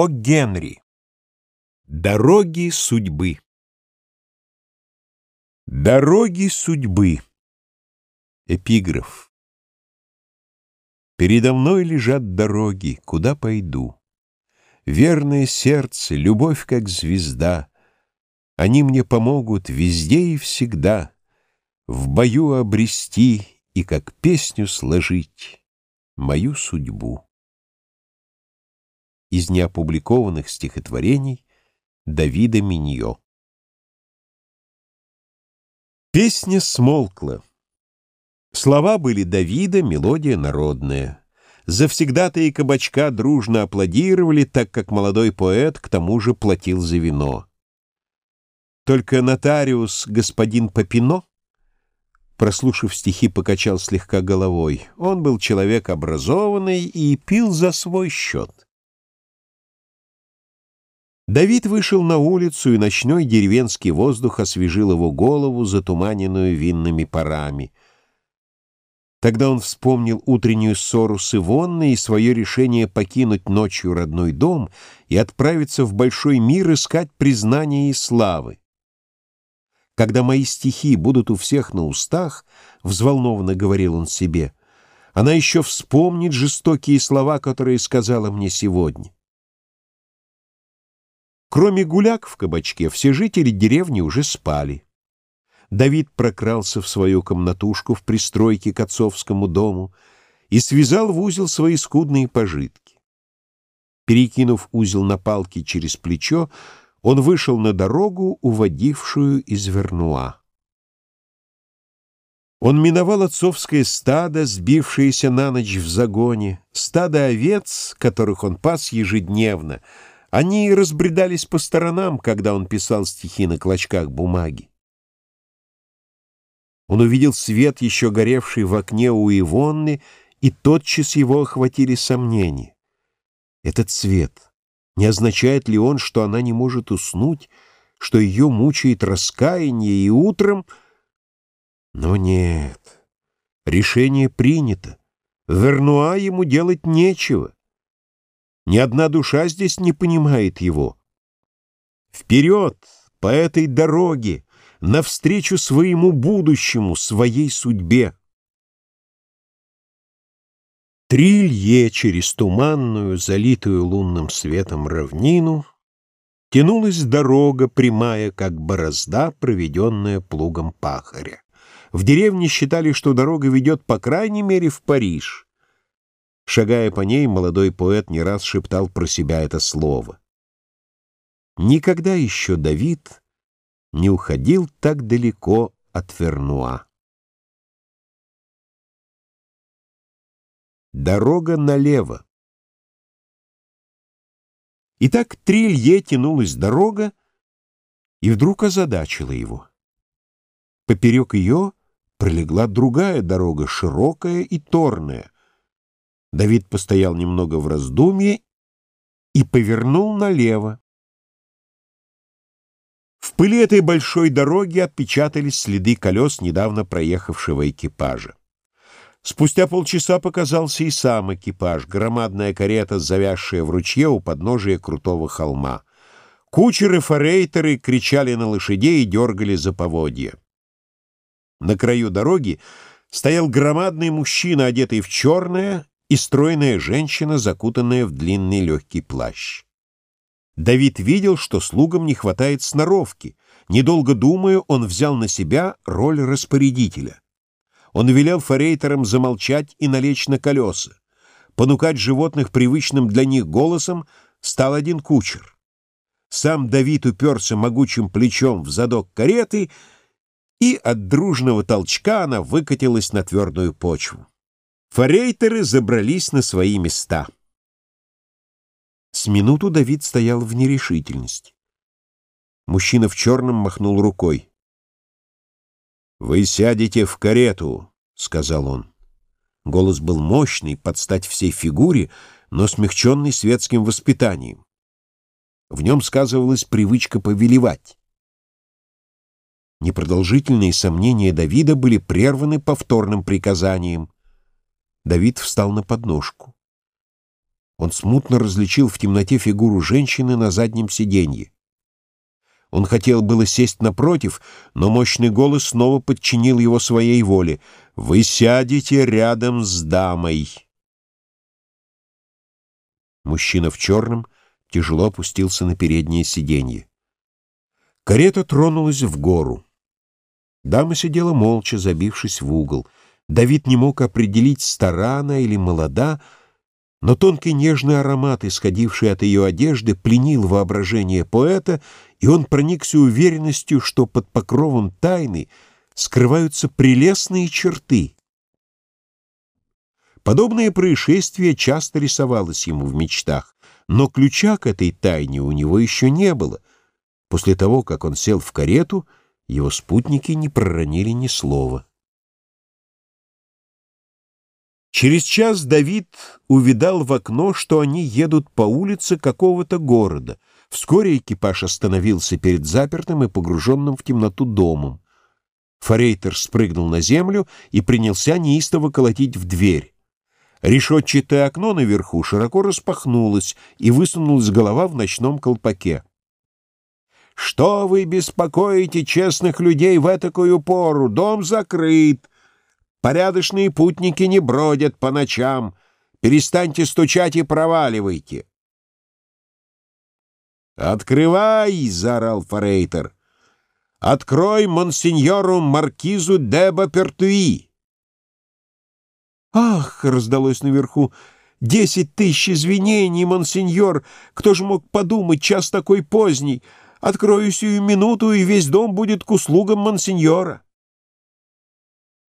О Генри. Дороги судьбы. Дороги судьбы. Эпиграф. Передо мной лежат дороги, куда пойду. Верное сердце, любовь как звезда. Они мне помогут везде и всегда В бою обрести и как песню сложить Мою судьбу из неопубликованных стихотворений Давида Миньо. Песня смолкла. Слова были Давида, мелодия народная. Завсегда-то и кабачка дружно аплодировали, так как молодой поэт к тому же платил за вино. Только нотариус господин Попино, прослушав стихи, покачал слегка головой. Он был человек образованный и пил за свой счет. Давид вышел на улицу, и ночной деревенский воздух освежил его голову, затуманенную винными парами. Тогда он вспомнил утреннюю ссору с Ивонной и свое решение покинуть ночью родной дом и отправиться в большой мир искать признания и славы. Когда мои стихи будут у всех на устах, — взволнованно говорил он себе, — она еще вспомнит жестокие слова, которые сказала мне сегодня. Кроме гуляк в кабачке, все жители деревни уже спали. Давид прокрался в свою комнатушку в пристройке к отцовскому дому и связал в узел свои скудные пожитки. Перекинув узел на палки через плечо, он вышел на дорогу, уводившую из Вернуа. Он миновал отцовское стадо, сбившееся на ночь в загоне, стадо овец, которых он пас ежедневно — они разбредались по сторонам, когда он писал стихи на клочках бумаги. Он увидел свет, еще горевший в окне у Ивонны, и тотчас его охватили сомнения. Этот свет, не означает ли он, что она не может уснуть, что ее мучает раскаяние, и утром... Но нет, решение принято. Вернуа ему делать нечего. Ни одна душа здесь не понимает его. Вперед, по этой дороге, навстречу своему будущему, своей судьбе. Трилье через туманную, залитую лунным светом равнину тянулась дорога, прямая, как борозда, проведенная плугом пахаря. В деревне считали, что дорога ведет, по крайней мере, в Париж. Шагая по ней, молодой поэт не раз шептал про себя это слово. Никогда еще Давид не уходил так далеко от Вернуа. Дорога налево. И так три лье тянулась дорога, и вдруг озадачила его. Поперек ее пролегла другая дорога, широкая и торная — Давид постоял немного в раздумье и повернул налево. В пыли этой большой дороги отпечатались следы колес недавно проехавшего экипажа. Спустя полчаса показался и сам экипаж, громадная карета, завязшая в ручье у подножия крутого холма. Кучеры-форейтеры кричали на лошадей и дергали за поводья. На краю дороги стоял громадный мужчина, одетый в черное и стройная женщина, закутанная в длинный легкий плащ. Давид видел, что слугам не хватает сноровки. Недолго думая, он взял на себя роль распорядителя. Он велел форейтерам замолчать и налечь на колеса. Понукать животных привычным для них голосом стал один кучер. Сам Давид уперся могучим плечом в задок кареты, и от дружного толчка она выкатилась на твердую почву. Форейтеры забрались на свои места. С минуту Давид стоял в нерешительности. Мужчина в черном махнул рукой. «Вы сядете в карету», — сказал он. Голос был мощный, под стать всей фигуре, но смягченный светским воспитанием. В нем сказывалась привычка повелевать. Непродолжительные сомнения Давида были прерваны повторным приказанием — Давид встал на подножку. Он смутно различил в темноте фигуру женщины на заднем сиденье. Он хотел было сесть напротив, но мощный голос снова подчинил его своей воле. «Вы сядете рядом с дамой». Мужчина в черном тяжело опустился на переднее сиденье. Карета тронулась в гору. Дама сидела молча, забившись в угол. Давид не мог определить, стара она или молода, но тонкий нежный аромат, исходивший от ее одежды, пленил воображение поэта, и он проникся уверенностью, что под покровом тайны скрываются прелестные черты. Подобное происшествие часто рисовалось ему в мечтах, но ключа к этой тайне у него еще не было. После того, как он сел в карету, его спутники не проронили ни слова. Через час Давид увидал в окно, что они едут по улице какого-то города. Вскоре экипаж остановился перед запертым и погруженным в темноту домом. Форейтер спрыгнул на землю и принялся неистово колотить в дверь. Решетчатое окно наверху широко распахнулось, и высунулась голова в ночном колпаке. «Что вы беспокоите честных людей в этакую пору? Дом закрыт!» Порядочные путники не бродят по ночам. Перестаньте стучать и проваливайте. «Открывай!» — заорал Форейтер. «Открой монсеньору маркизу де Бапертуи!» «Ах!» — раздалось наверху. «Десять тысяч извинений, монсеньор! Кто же мог подумать, час такой поздний? Открою сию минуту, и весь дом будет к услугам монсеньора!»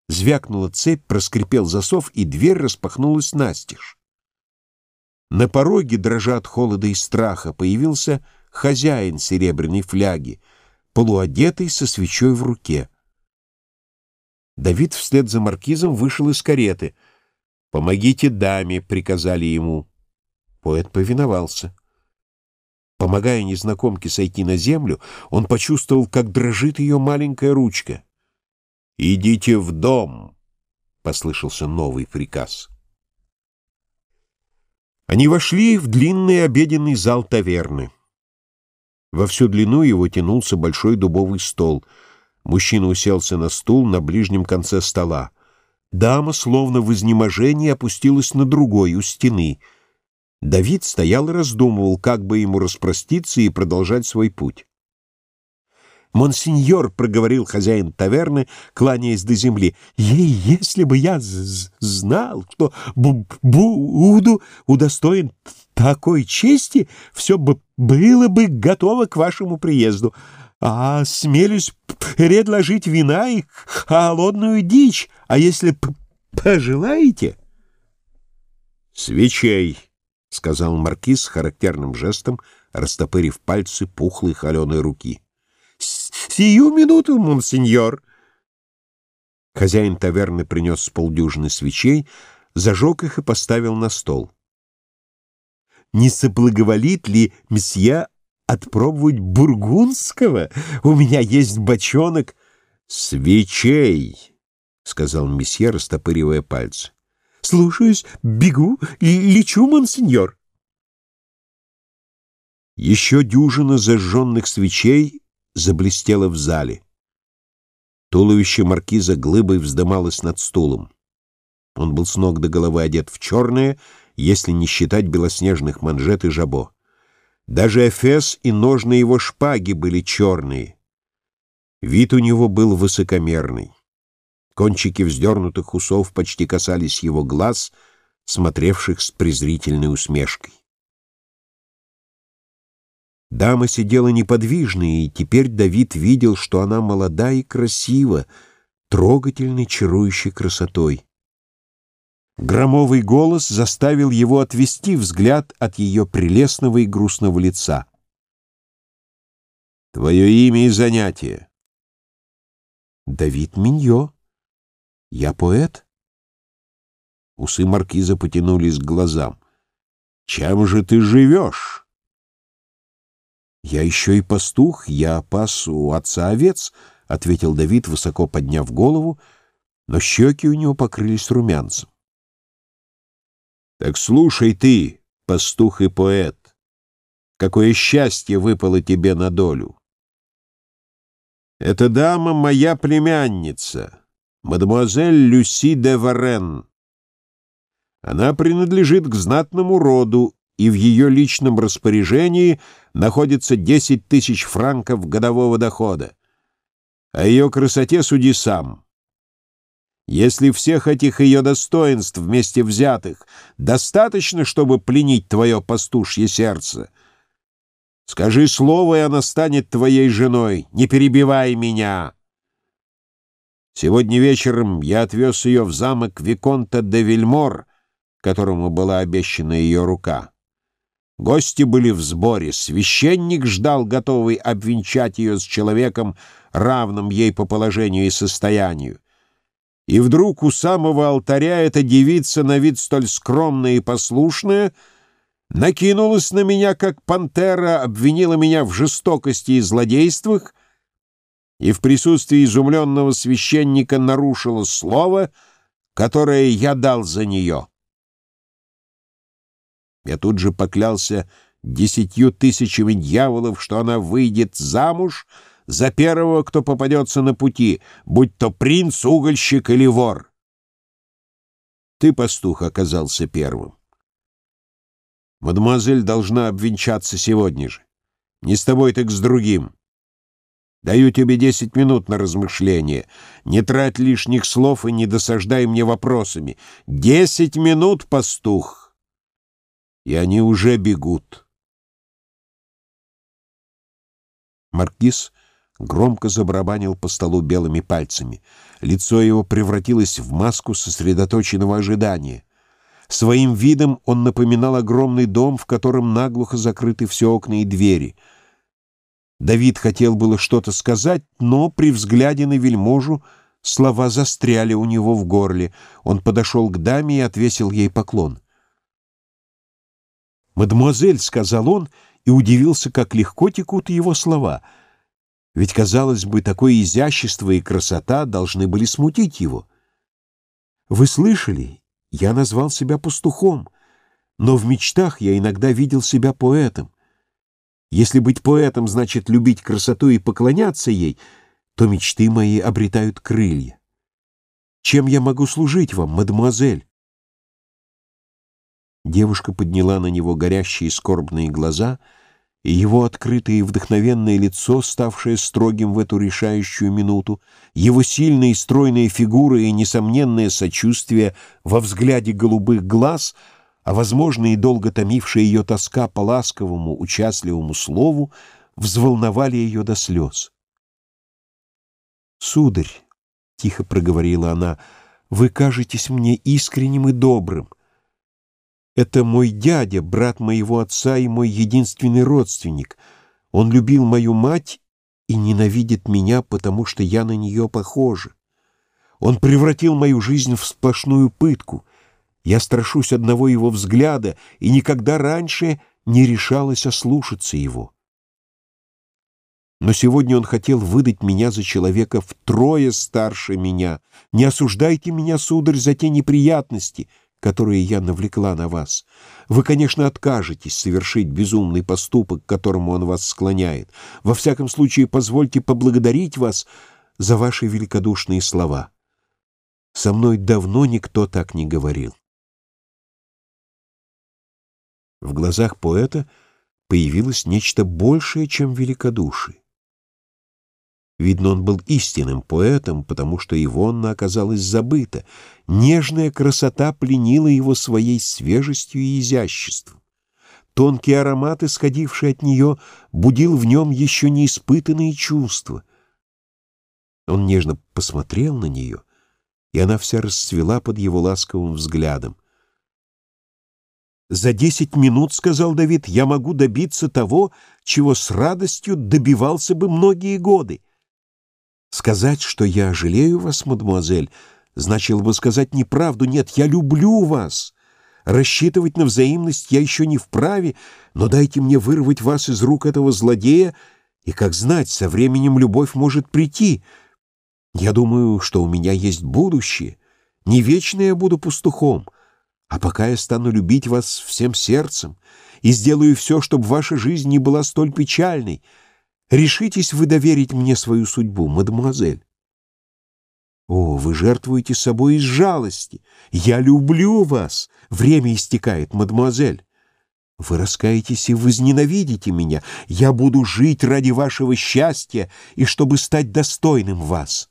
Звякнула цепь, проскрипел засов, и дверь распахнулась настежь. На пороге, дрожа от холода и страха, появился хозяин серебряной фляги, полуодетый со свечой в руке. Давид вслед за маркизом вышел из кареты. «Помогите даме», — приказали ему. Поэт повиновался. Помогая незнакомке сойти на землю, он почувствовал, как дрожит ее маленькая ручка — «Идите в дом!» — послышался новый приказ. Они вошли в длинный обеденный зал таверны. Во всю длину его тянулся большой дубовый стол. Мужчина уселся на стул на ближнем конце стола. Дама, словно в изнеможении, опустилась на другой, у стены. Давид стоял и раздумывал, как бы ему распроститься и продолжать свой путь. «Монсеньор», — проговорил хозяин таверны, кланяясь до земли, «ей, если бы я знал, что буду удостоен такой чести, все бы было бы готово к вашему приезду. А смелюсь предложить вина и холодную дичь, а если пожелаете...» «Свечей», — сказал маркиз с характерным жестом, растопырив пальцы пухлой холеной руки. «Сию минуту, монсеньор!» Хозяин таверны принес полдюжины свечей, зажег их и поставил на стол. «Не соблаговолит ли месье отпробовать бургундского? У меня есть бочонок...» «Свечей!» — сказал месье, растопыривая пальцы. «Слушаюсь, бегу, лечу, монсеньор!» Еще дюжина зажженных свечей заблестело в зале. Туловище маркиза глыбой вздымалось над стулом. Он был с ног до головы одет в черное, если не считать белоснежных манжет и жабо. Даже эфес и ножны его шпаги были черные. Вид у него был высокомерный. Кончики вздернутых усов почти касались его глаз, смотревших с презрительной усмешкой. Дама сидела неподвижно, и теперь Давид видел, что она молода и красива, трогательной, чарующей красотой. Громовый голос заставил его отвести взгляд от ее прелестного и грустного лица. «Твое имя и занятие?» «Давид Миньо. Я поэт». Усы маркиза потянулись к глазам. «Чем же ты живешь?» «Я еще и пастух, я пас у отца овец», — ответил Давид, высоко подняв голову, но щеки у него покрылись румянцем. «Так слушай ты, пастух и поэт. Какое счастье выпало тебе на долю! Эта дама моя племянница, мадемуазель Люси де Варен. Она принадлежит к знатному роду, и в ее личном распоряжении находится 10 тысяч франков годового дохода. О ее красоте суди сам. Если всех этих ее достоинств вместе взятых достаточно, чтобы пленить твое пастушье сердце, скажи слово, и она станет твоей женой. Не перебивай меня. Сегодня вечером я отвез ее в замок Виконта де Вильмор, которому была обещана ее рука. Гости были в сборе, священник ждал, готовый обвенчать ее с человеком, равным ей по положению и состоянию. И вдруг у самого алтаря эта девица, на вид столь скромная и послушная, накинулась на меня, как пантера, обвинила меня в жестокости и злодействах и в присутствии изумленного священника нарушила слово, которое я дал за нее. Я тут же поклялся десятью тысячами дьяволов, что она выйдет замуж — за первого, кто попадется на пути, будь то принц, угольщик или вор. Ты, пастух, оказался первым. Мадемуазель должна обвенчаться сегодня же. Не с тобой, так с другим. Даю тебе десять минут на размышление. Не трать лишних слов и не досаждай мне вопросами. Десять минут, пастух! И они уже бегут. Маркиз громко забарабанил по столу белыми пальцами. Лицо его превратилось в маску сосредоточенного ожидания. Своим видом он напоминал огромный дом, в котором наглухо закрыты все окна и двери. Давид хотел было что-то сказать, но при взгляде на вельможу слова застряли у него в горле. Он подошел к даме и отвесил ей поклон. «Мадемуазель», — сказал он, и удивился, как легко текут его слова — ведь, казалось бы, такое изящество и красота должны были смутить его. Вы слышали? Я назвал себя пастухом, но в мечтах я иногда видел себя поэтом. Если быть поэтом значит любить красоту и поклоняться ей, то мечты мои обретают крылья. Чем я могу служить вам, мадемуазель? Девушка подняла на него горящие скорбные глаза — и его открытое и вдохновенное лицо, ставшее строгим в эту решающую минуту, его сильная и стройная фигура и несомненное сочувствие во взгляде голубых глаз, а, возможно, и долго томившая ее тоска по ласковому, участливому слову, взволновали ее до слез. «Сударь», — тихо проговорила она, — «вы кажетесь мне искренним и добрым. Это мой дядя, брат моего отца и мой единственный родственник. Он любил мою мать и ненавидит меня, потому что я на нее похожа. Он превратил мою жизнь в сплошную пытку. Я страшусь одного его взгляда и никогда раньше не решалась ослушаться его. Но сегодня он хотел выдать меня за человека втрое старше меня. Не осуждайте меня, сударь, за те неприятности, которые я навлекла на вас. Вы, конечно, откажетесь совершить безумный поступок, к которому он вас склоняет. Во всяком случае, позвольте поблагодарить вас за ваши великодушные слова. Со мной давно никто так не говорил. В глазах поэта появилось нечто большее, чем великодушие. Видно, он был истинным поэтом, потому что Ивонна оказалась забыта. Нежная красота пленила его своей свежестью и изяществом. Тонкий аромат, исходивший от нее, будил в нем еще неиспытанные чувства. Он нежно посмотрел на нее, и она вся расцвела под его ласковым взглядом. «За десять минут, — сказал Давид, — я могу добиться того, чего с радостью добивался бы многие годы. Сказать, что я жалею вас, мадемуазель, значило бы сказать неправду. Нет, я люблю вас. Рассчитывать на взаимность я еще не вправе, но дайте мне вырвать вас из рук этого злодея, и, как знать, со временем любовь может прийти. Я думаю, что у меня есть будущее. Не вечно я буду пастухом, А пока я стану любить вас всем сердцем и сделаю все, чтобы ваша жизнь не была столь печальной, решитесь вы доверить мне свою судьбу, мадемуазель. О, вы жертвуете собой из жалости. Я люблю вас. Время истекает, мадемуазель. Вы раскаетесь и возненавидите меня. Я буду жить ради вашего счастья и чтобы стать достойным вас.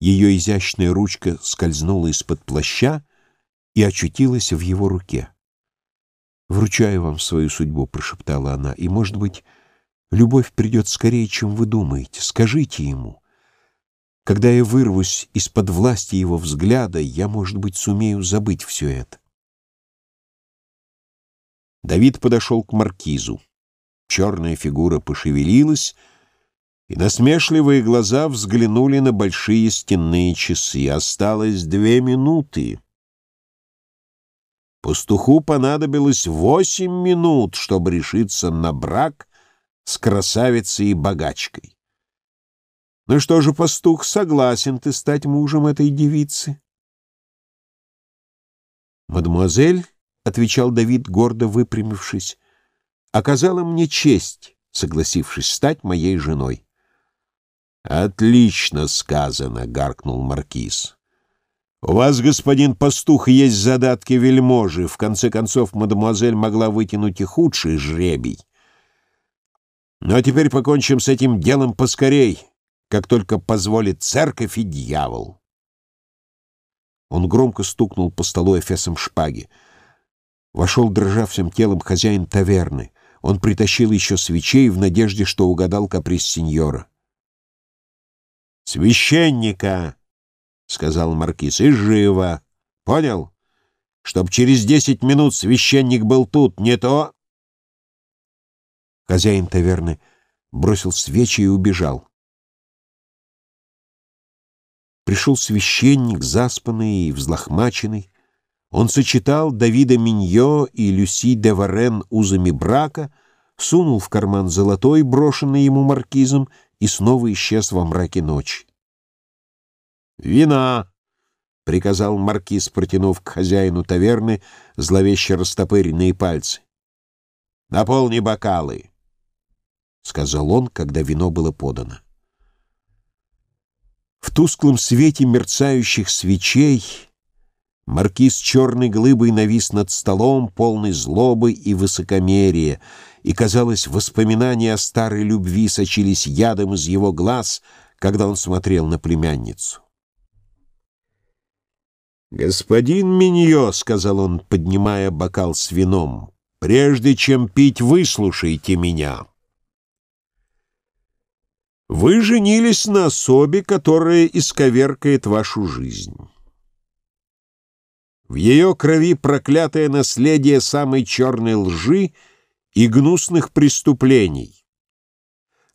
Ее изящная ручка скользнула из-под плаща и очутилась в его руке. «Вручаю вам свою судьбу», — прошептала она, — «и, может быть, любовь придет скорее, чем вы думаете. Скажите ему. Когда я вырвусь из-под власти его взгляда, я, может быть, сумею забыть все это». Давид подошел к маркизу. Черная фигура пошевелилась — и насмешливые глаза взглянули на большие стенные часы. Осталось две минуты. Пастуху понадобилось восемь минут, чтобы решиться на брак с красавицей и богачкой. Ну что же, пастух, согласен ты стать мужем этой девицы? «Мадемуазель», — отвечал Давид, гордо выпрямившись, — «оказала мне честь, согласившись стать моей женой». «Отлично сказано», — гаркнул маркиз. «У вас, господин пастух, есть задатки вельможи. В конце концов, мадемуазель могла вытянуть и худший жребий. Ну а теперь покончим с этим делом поскорей, как только позволит церковь и дьявол». Он громко стукнул по столу эфесом шпаги. Вошел, дрожа всем телом, хозяин таверны. Он притащил еще свечей в надежде, что угадал каприз сеньора. «Священника!» — сказал маркиз. «И живо! Понял? Чтоб через десять минут священник был тут, не то...» Хозяин таверны бросил свечи и убежал. Пришел священник, заспанный и взлохмаченный. Он сочетал Давида Миньо и Люси де Варен узами брака, сунул в карман золотой, брошенный ему маркизом, и снова исчез во мраке ночи. «Вина!» — приказал маркиз, протянув к хозяину таверны зловеще растопыренные пальцы. «Наполни бокалы!» — сказал он, когда вино было подано. В тусклом свете мерцающих свечей маркиз черной глыбой навис над столом, полный злобы и высокомерия — и, казалось, воспоминания о старой любви сочились ядом из его глаз, когда он смотрел на племянницу. «Господин Миньо», — сказал он, поднимая бокал с вином, — «прежде чем пить, выслушайте меня». Вы женились на особе, которая исковеркает вашу жизнь. В ее крови проклятое наследие самой черной лжи — и гнусных преступлений.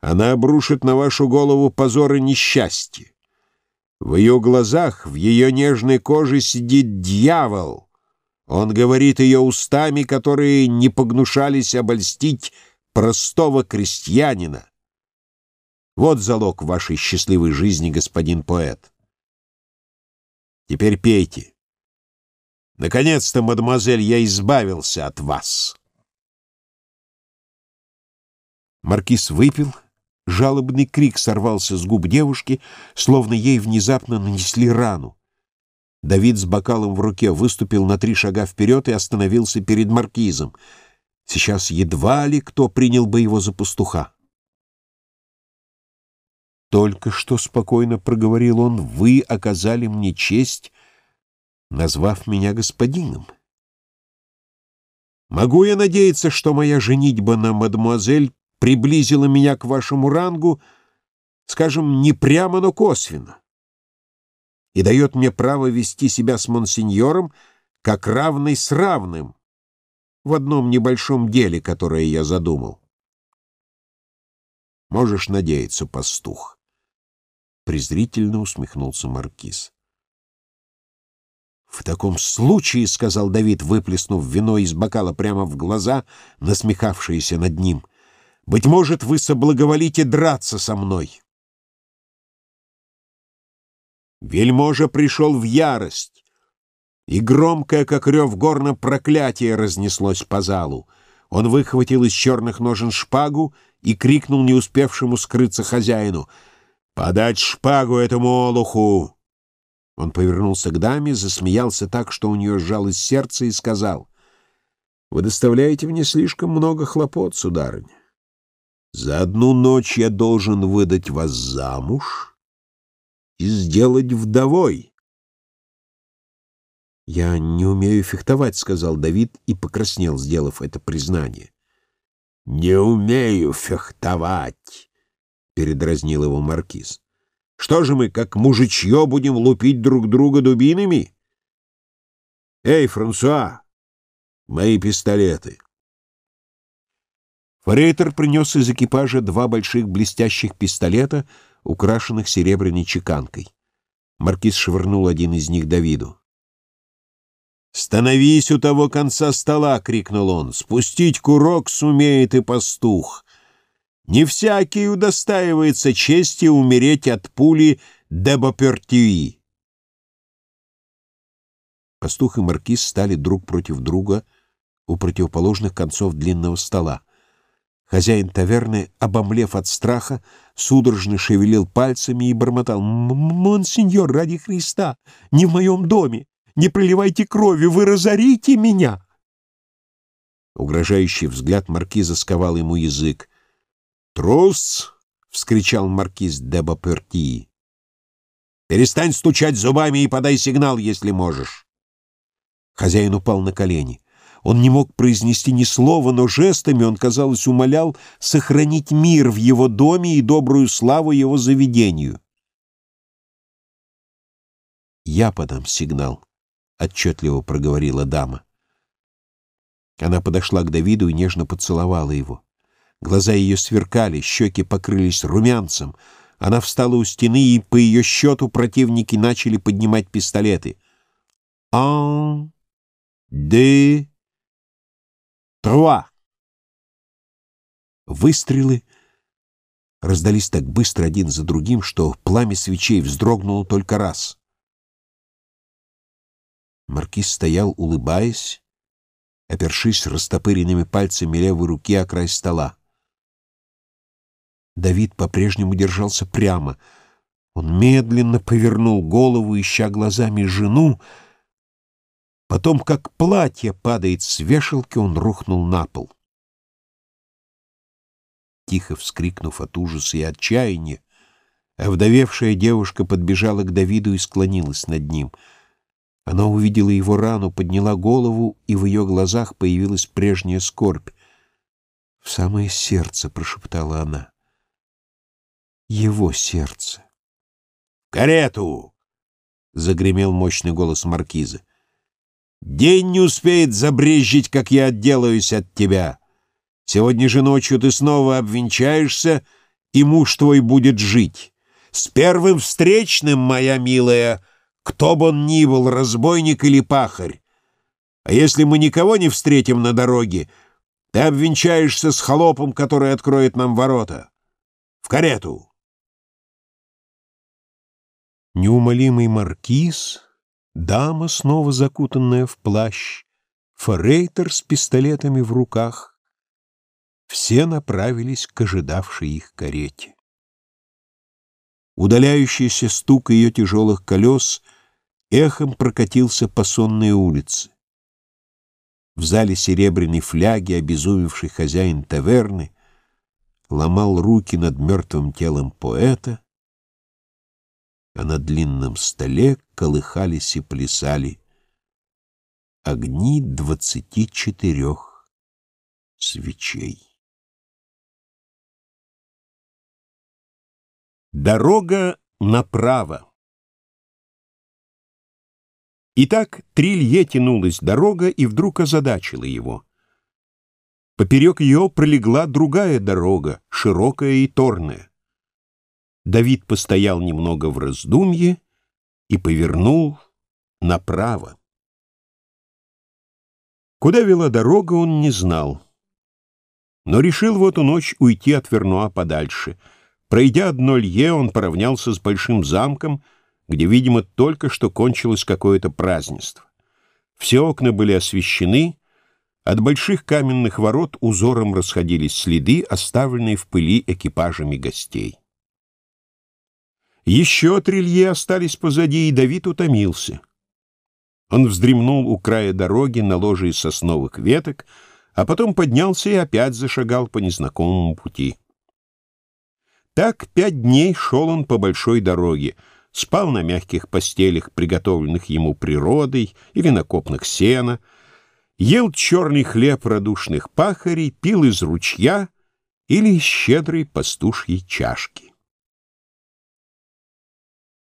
Она обрушит на вашу голову позор и несчастье. В ее глазах, в ее нежной коже сидит дьявол. Он говорит ее устами, которые не погнушались обольстить простого крестьянина. Вот залог вашей счастливой жизни, господин поэт. Теперь пейте. Наконец-то, мадемуазель, я избавился от вас. Маркиз выпил, жалобный крик сорвался с губ девушки, словно ей внезапно нанесли рану. Давид с бокалом в руке выступил на три шага вперед и остановился перед маркизом. Сейчас едва ли кто принял бы его за пастуха. «Только что спокойно проговорил он, вы оказали мне честь, назвав меня господином. Могу я надеяться, что моя женитьба на мадемуазель приблизила меня к вашему рангу, скажем, не прямо, но косвенно, и дает мне право вести себя с монсеньором как равный с равным в одном небольшом деле, которое я задумал. Можешь надеяться, пастух. Презрительно усмехнулся маркиз. «В таком случае, — сказал Давид, выплеснув вино из бокала прямо в глаза, насмехавшиеся над ним, — быть может, вы соблаговолите драться со мной. Вельможа пришел в ярость. И громкое, как рев горна, проклятие разнеслось по залу. Он выхватил из черных ножен шпагу и крикнул не успевшему скрыться хозяину «Подать шпагу этому олуху!» Он повернулся к даме, засмеялся так, что у нее сжалось сердце, и сказал «Вы доставляете мне слишком много хлопот, сударыня. За одну ночь я должен выдать вас замуж и сделать вдовой». «Я не умею фехтовать», — сказал Давид и покраснел, сделав это признание. «Не умею фехтовать», — передразнил его маркиз. «Что же мы, как мужичье, будем лупить друг друга дубинами?» «Эй, Франсуа, мои пистолеты!» Форейтер принес из экипажа два больших блестящих пистолета, украшенных серебряной чеканкой. Маркиз швырнул один из них Давиду. «Становись у того конца стола!» — крикнул он. «Спустить курок сумеет и пастух. Не всякий удостаивается чести умереть от пули Дебопертюи». Пастух и маркиз стали друг против друга у противоположных концов длинного стола. Хозяин таверны, обомлев от страха, судорожно шевелил пальцами и бормотал. «Монсеньор, ради Христа, не в моем доме! Не проливайте крови, вы разорите меня!» Угрожающий взгляд маркиза сковал ему язык. «Трус!» — вскричал маркиз де Бапертии. «Перестань стучать зубами и подай сигнал, если можешь!» Хозяин упал на колени. Он не мог произнести ни слова, но жестами он, казалось, умолял сохранить мир в его доме и добрую славу его заведению. «Я подам сигнал», — отчетливо проговорила дама. Она подошла к Давиду и нежно поцеловала его. Глаза ее сверкали, щеки покрылись румянцем. Она встала у стены, и по ее счету противники начали поднимать пистолеты. «Ан, де, труа!» Выстрелы раздались так быстро один за другим, что пламя свечей вздрогнуло только раз. Маркиз стоял, улыбаясь, опершись растопыренными пальцами левой руки о край стола. Давид по-прежнему держался прямо. Он медленно повернул голову, ища глазами жену. Потом, как платье падает с вешалки, он рухнул на пол. Тихо вскрикнув от ужаса и отчаяния, овдовевшая девушка подбежала к Давиду и склонилась над ним — она увидела его рану, подняла голову, и в ее глазах появилась прежняя скорбь. «В самое сердце», — прошептала она. «Его сердце». «Карету!» — загремел мощный голос маркиза. «День не успеет забрезжить, как я отделаюсь от тебя. Сегодня же ночью ты снова обвенчаешься, и муж твой будет жить. С первым встречным, моя милая!» кто бы он ни был, разбойник или пахарь. А если мы никого не встретим на дороге, ты обвенчаешься с холопом, который откроет нам ворота. В карету!» Неумолимый маркиз, дама, снова закутанная в плащ, форейтер с пистолетами в руках — все направились к ожидавшей их карете. Удаляющийся стук ее тяжелых колес — эхом прокатился по сонной улице. В зале серебряной фляги обезумевший хозяин таверны ломал руки над мертвым телом поэта, а на длинном столе колыхались и плясали огни двадцати четырех свечей. Дорога направо Итак, три лье тянулась дорога и вдруг озадачила его. Поперек ее пролегла другая дорога, широкая и торная. Давид постоял немного в раздумье и повернул направо. Куда вела дорога, он не знал. Но решил в эту ночь уйти от Вернуа подальше. Пройдя одно лье, он поравнялся с большим замком — где, видимо, только что кончилось какое-то празднество. Все окна были освещены, от больших каменных ворот узором расходились следы, оставленные в пыли экипажами гостей. Еще трилье остались позади, и Давид утомился. Он вздремнул у края дороги на ложе из сосновых веток, а потом поднялся и опять зашагал по незнакомому пути. Так пять дней шел он по большой дороге, спал на мягких постелях, приготовленных ему природой, или на копнах сена — ел черный хлеб радушных пахарей, пил из ручья или из щедрой пастушьей чашки.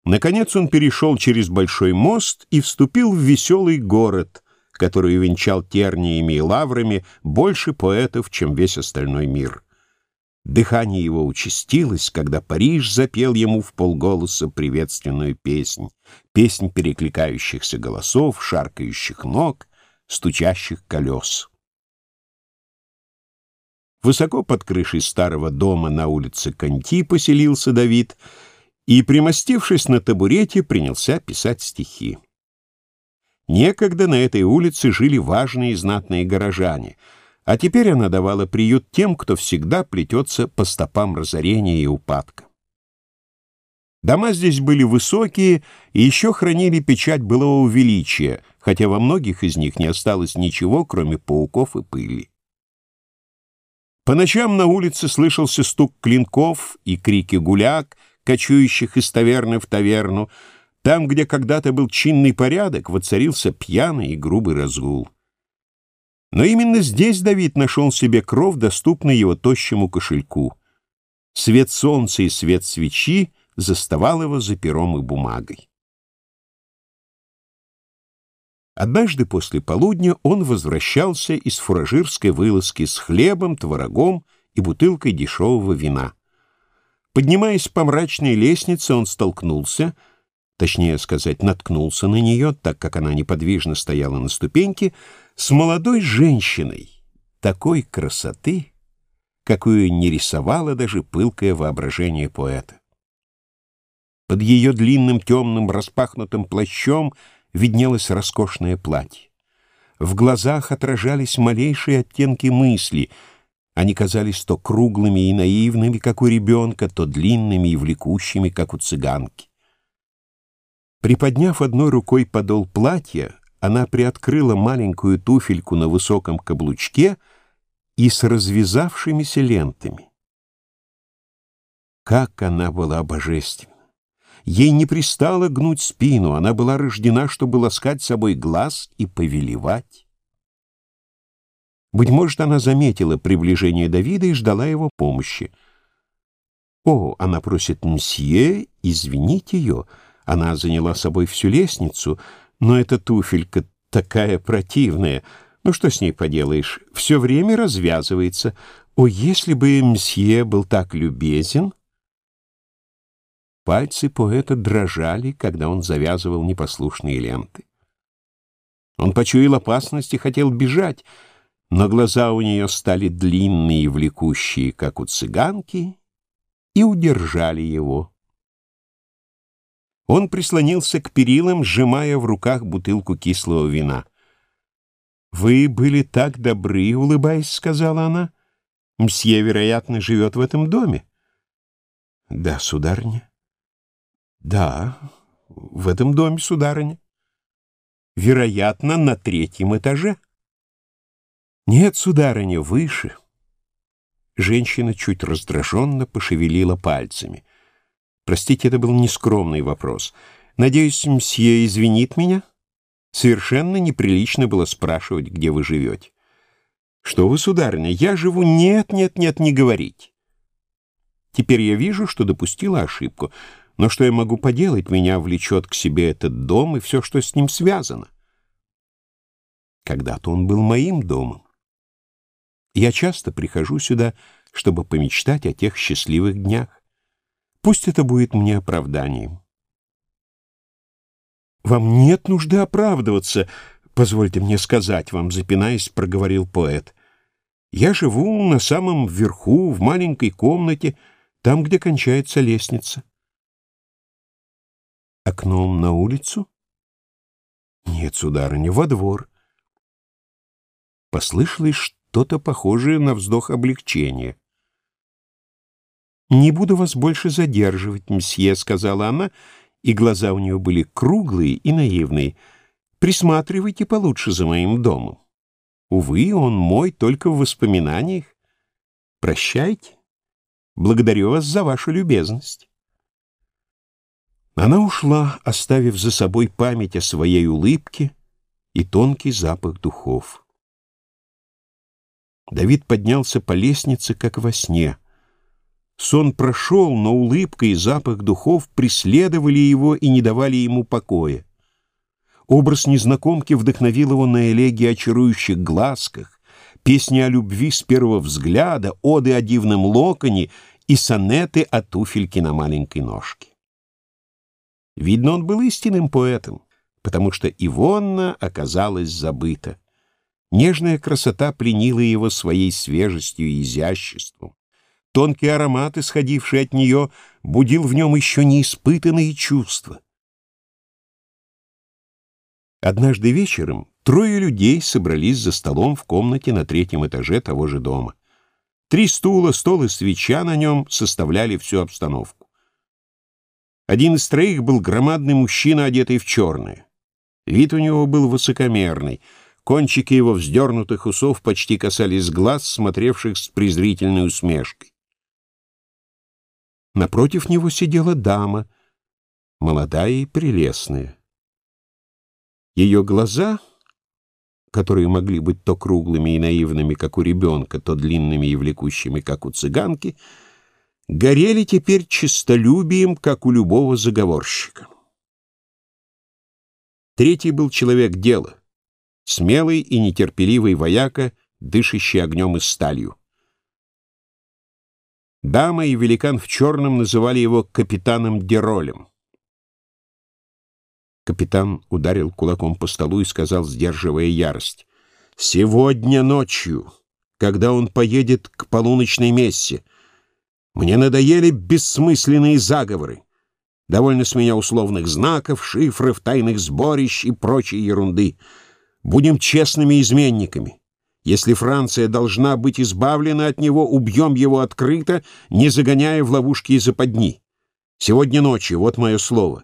Наконец он перешел через большой мост и вступил в веселый город, который венчал терниями и лаврами больше поэтов, чем весь остальной мир. Дыхание его участилось, когда Париж запел ему в полголоса приветственную песнь, песнь перекликающихся голосов, шаркающих ног — стучащих колес. Высоко под крышей старого дома на улице Конти поселился Давид и, примостившись на табурете, принялся писать стихи. Некогда на этой улице жили важные и знатные горожане, а теперь она давала приют тем, кто всегда плетется по стопам разорения и упадка. Дома здесь были высокие и еще хранили печать былого величия, хотя во многих из них не осталось ничего, кроме пауков и пыли. По ночам на улице слышался стук клинков и крики гуляк, кочующих из таверны в таверну. Там, где когда-то был чинный порядок, воцарился пьяный и грубый разгул. Но именно здесь Давид нашел себе кров, доступный его тощему кошельку. Свет солнца и свет свечи — заставал его за пером и бумагой. Однажды после полудня он возвращался из фуражирской вылазки с хлебом, творогом и бутылкой дешевого вина. Поднимаясь по мрачной лестнице, он столкнулся, точнее сказать, наткнулся на нее, так как она неподвижно стояла на ступеньке, с молодой женщиной такой красоты, какую не рисовало даже пылкое воображение поэта. Под ее длинным темным распахнутым плащом виднелось роскошное платье. В глазах отражались малейшие оттенки мысли. Они казались то круглыми и наивными, как у ребенка, то длинными и влекущими, как у цыганки. Приподняв одной рукой подол платья, она приоткрыла маленькую туфельку на высоком каблучке и с развязавшимися лентами. Как она была божественна! Ей не пристало гнуть спину, она была рождена, чтобы ласкать собой глаз и повелевать. Быть может, она заметила приближение Давида и ждала его помощи. «О, она просит мсье извинить ее. Она заняла собой всю лестницу, но эта туфелька такая противная. Ну что с ней поделаешь? Все время развязывается. О, если бы мсье был так любезен...» Пальцы поэта дрожали, когда он завязывал непослушные ленты. Он почуял опасность и хотел бежать, но глаза у нее стали длинные и влекущие, как у цыганки, и удержали его. Он прислонился к перилам, сжимая в руках бутылку кислого вина. «Вы были так добры», — улыбаясь, сказала она. «Мсье, вероятно, живет в этом доме». «Да, сударыня». Да, в этом доме, сударыня. Вероятно, на третьем этаже. Нет, сударыня, выше. Женщина чуть раздраженно пошевелила пальцами. Простите, это был нескромный вопрос. Надеюсь, мсье извинит меня? Совершенно неприлично было спрашивать, где вы живете. Что вы, сударыня, я живу... Нет, нет, нет, не говорить. Теперь я вижу, что допустила ошибку. Но что я могу поделать? Меня влечет к себе этот дом и все, что с ним связано. Когда-то он был моим домом. Я часто прихожу сюда, чтобы помечтать о тех счастливых днях. Пусть это будет мне оправданием. «Вам нет нужды оправдываться, позвольте мне сказать вам», — запинаясь, проговорил поэт. «Я живу на самом верху, в маленькой комнате, там, где кончается лестница». Окном на улицу? Нет, сударыня, во двор. Послышалось что-то похожее на вздох облегчения. «Не буду вас больше задерживать, мсье», — сказала она, и глаза у нее были круглые и наивные. «Присматривайте получше за моим домом. Увы, он мой только в воспоминаниях. Прощайте. Благодарю вас за вашу любезность». Она ушла, оставив за собой память о своей улыбке и тонкий запах духов. Давид поднялся по лестнице, как во сне. Сон прошел, но улыбка и запах духов преследовали его и не давали ему покоя. Образ незнакомки вдохновил его на элегии о чарующих глазках, песни о любви с первого взгляда, оды о дивном локоне и сонеты о туфельке на маленькой ножке. Видно, он был истинным поэтом, потому что Ивонна оказалась забыта. Нежная красота пленила его своей свежестью и изяществом. Тонкий аромат, исходивший от нее, будил в нем еще неиспытанные чувства. Однажды вечером трое людей собрались за столом в комнате на третьем этаже того же дома. Три стула, стол и свеча на нем составляли всю обстановку. Один из троих был громадный мужчина, одетый в черное. Вид у него был высокомерный. Кончики его вздернутых усов почти касались глаз, смотревших с презрительной усмешкой. Напротив него сидела дама, молодая и прелестная. Ее глаза, которые могли быть то круглыми и наивными, как у ребенка, то длинными и влекущими, как у цыганки, — горели теперь честолюбием, как у любого заговорщика. Третий был человек дела, смелый и нетерпеливый вояка, дышащий огнем и сталью. Дама и великан в черном называли его капитаном Деролем. Капитан ударил кулаком по столу и сказал, сдерживая ярость, «Сегодня ночью, когда он поедет к полуночной мессе, — мне надоели бессмысленные заговоры. Довольно с меня условных знаков, шифров, тайных сборищ и прочей ерунды. Будем честными изменниками. Если Франция должна быть избавлена от него, убьем его открыто, не загоняя в ловушки и западни. Сегодня ночью, вот мое слово.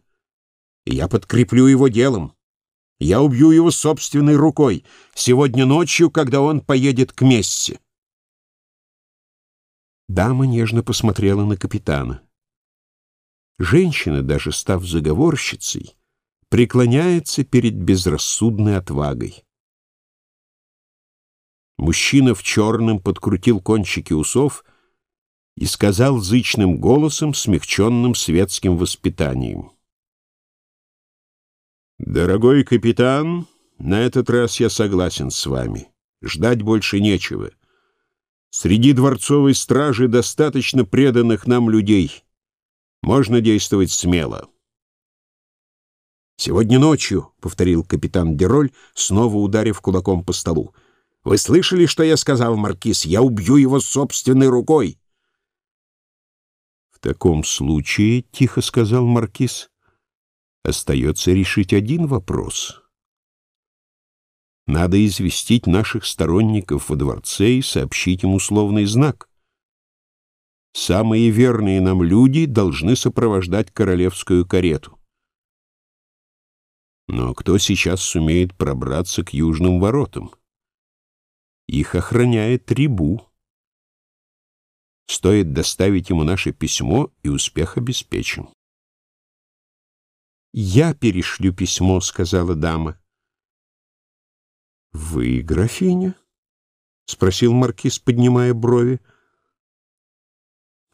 И я подкреплю его делом. Я убью его собственной рукой, сегодня ночью, когда он поедет к Мессе. Дама нежно посмотрела на капитана. Женщина, даже став заговорщицей, преклоняется перед безрассудной отвагой. Мужчина в черном подкрутил кончики усов и сказал зычным голосом, смягченным светским воспитанием. «Дорогой капитан, на этот раз я согласен с вами. Ждать больше нечего. Среди дворцовой стражи достаточно преданных нам людей. Можно действовать смело. «Сегодня ночью», — повторил капитан Дероль, снова ударив кулаком по столу. «Вы слышали, что я сказал, Маркиз? Я убью его собственной рукой!» «В таком случае, — тихо сказал Маркиз, — остается решить один вопрос». Надо известить наших сторонников во дворце и сообщить им условный знак. Самые верные нам люди должны сопровождать королевскую карету. Но кто сейчас сумеет пробраться к южным воротам? Их охраняет Трибу. Стоит доставить ему наше письмо, и успех обеспечен. «Я перешлю письмо», — сказала дама. «Вы графиня?» — спросил маркиз, поднимая брови.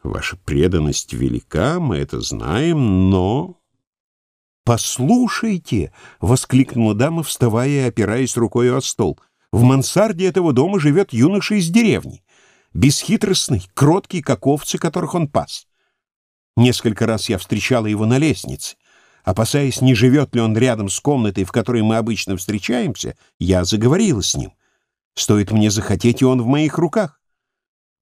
«Ваша преданность велика, мы это знаем, но...» «Послушайте!» — воскликнула дама, вставая и опираясь рукой о стол. «В мансарде этого дома живет юноша из деревни, бесхитростный, кроткий, как овцы, которых он пас. Несколько раз я встречала его на лестнице. Опасаясь, не живет ли он рядом с комнатой, в которой мы обычно встречаемся, я заговорила с ним. Стоит мне захотеть, и он в моих руках.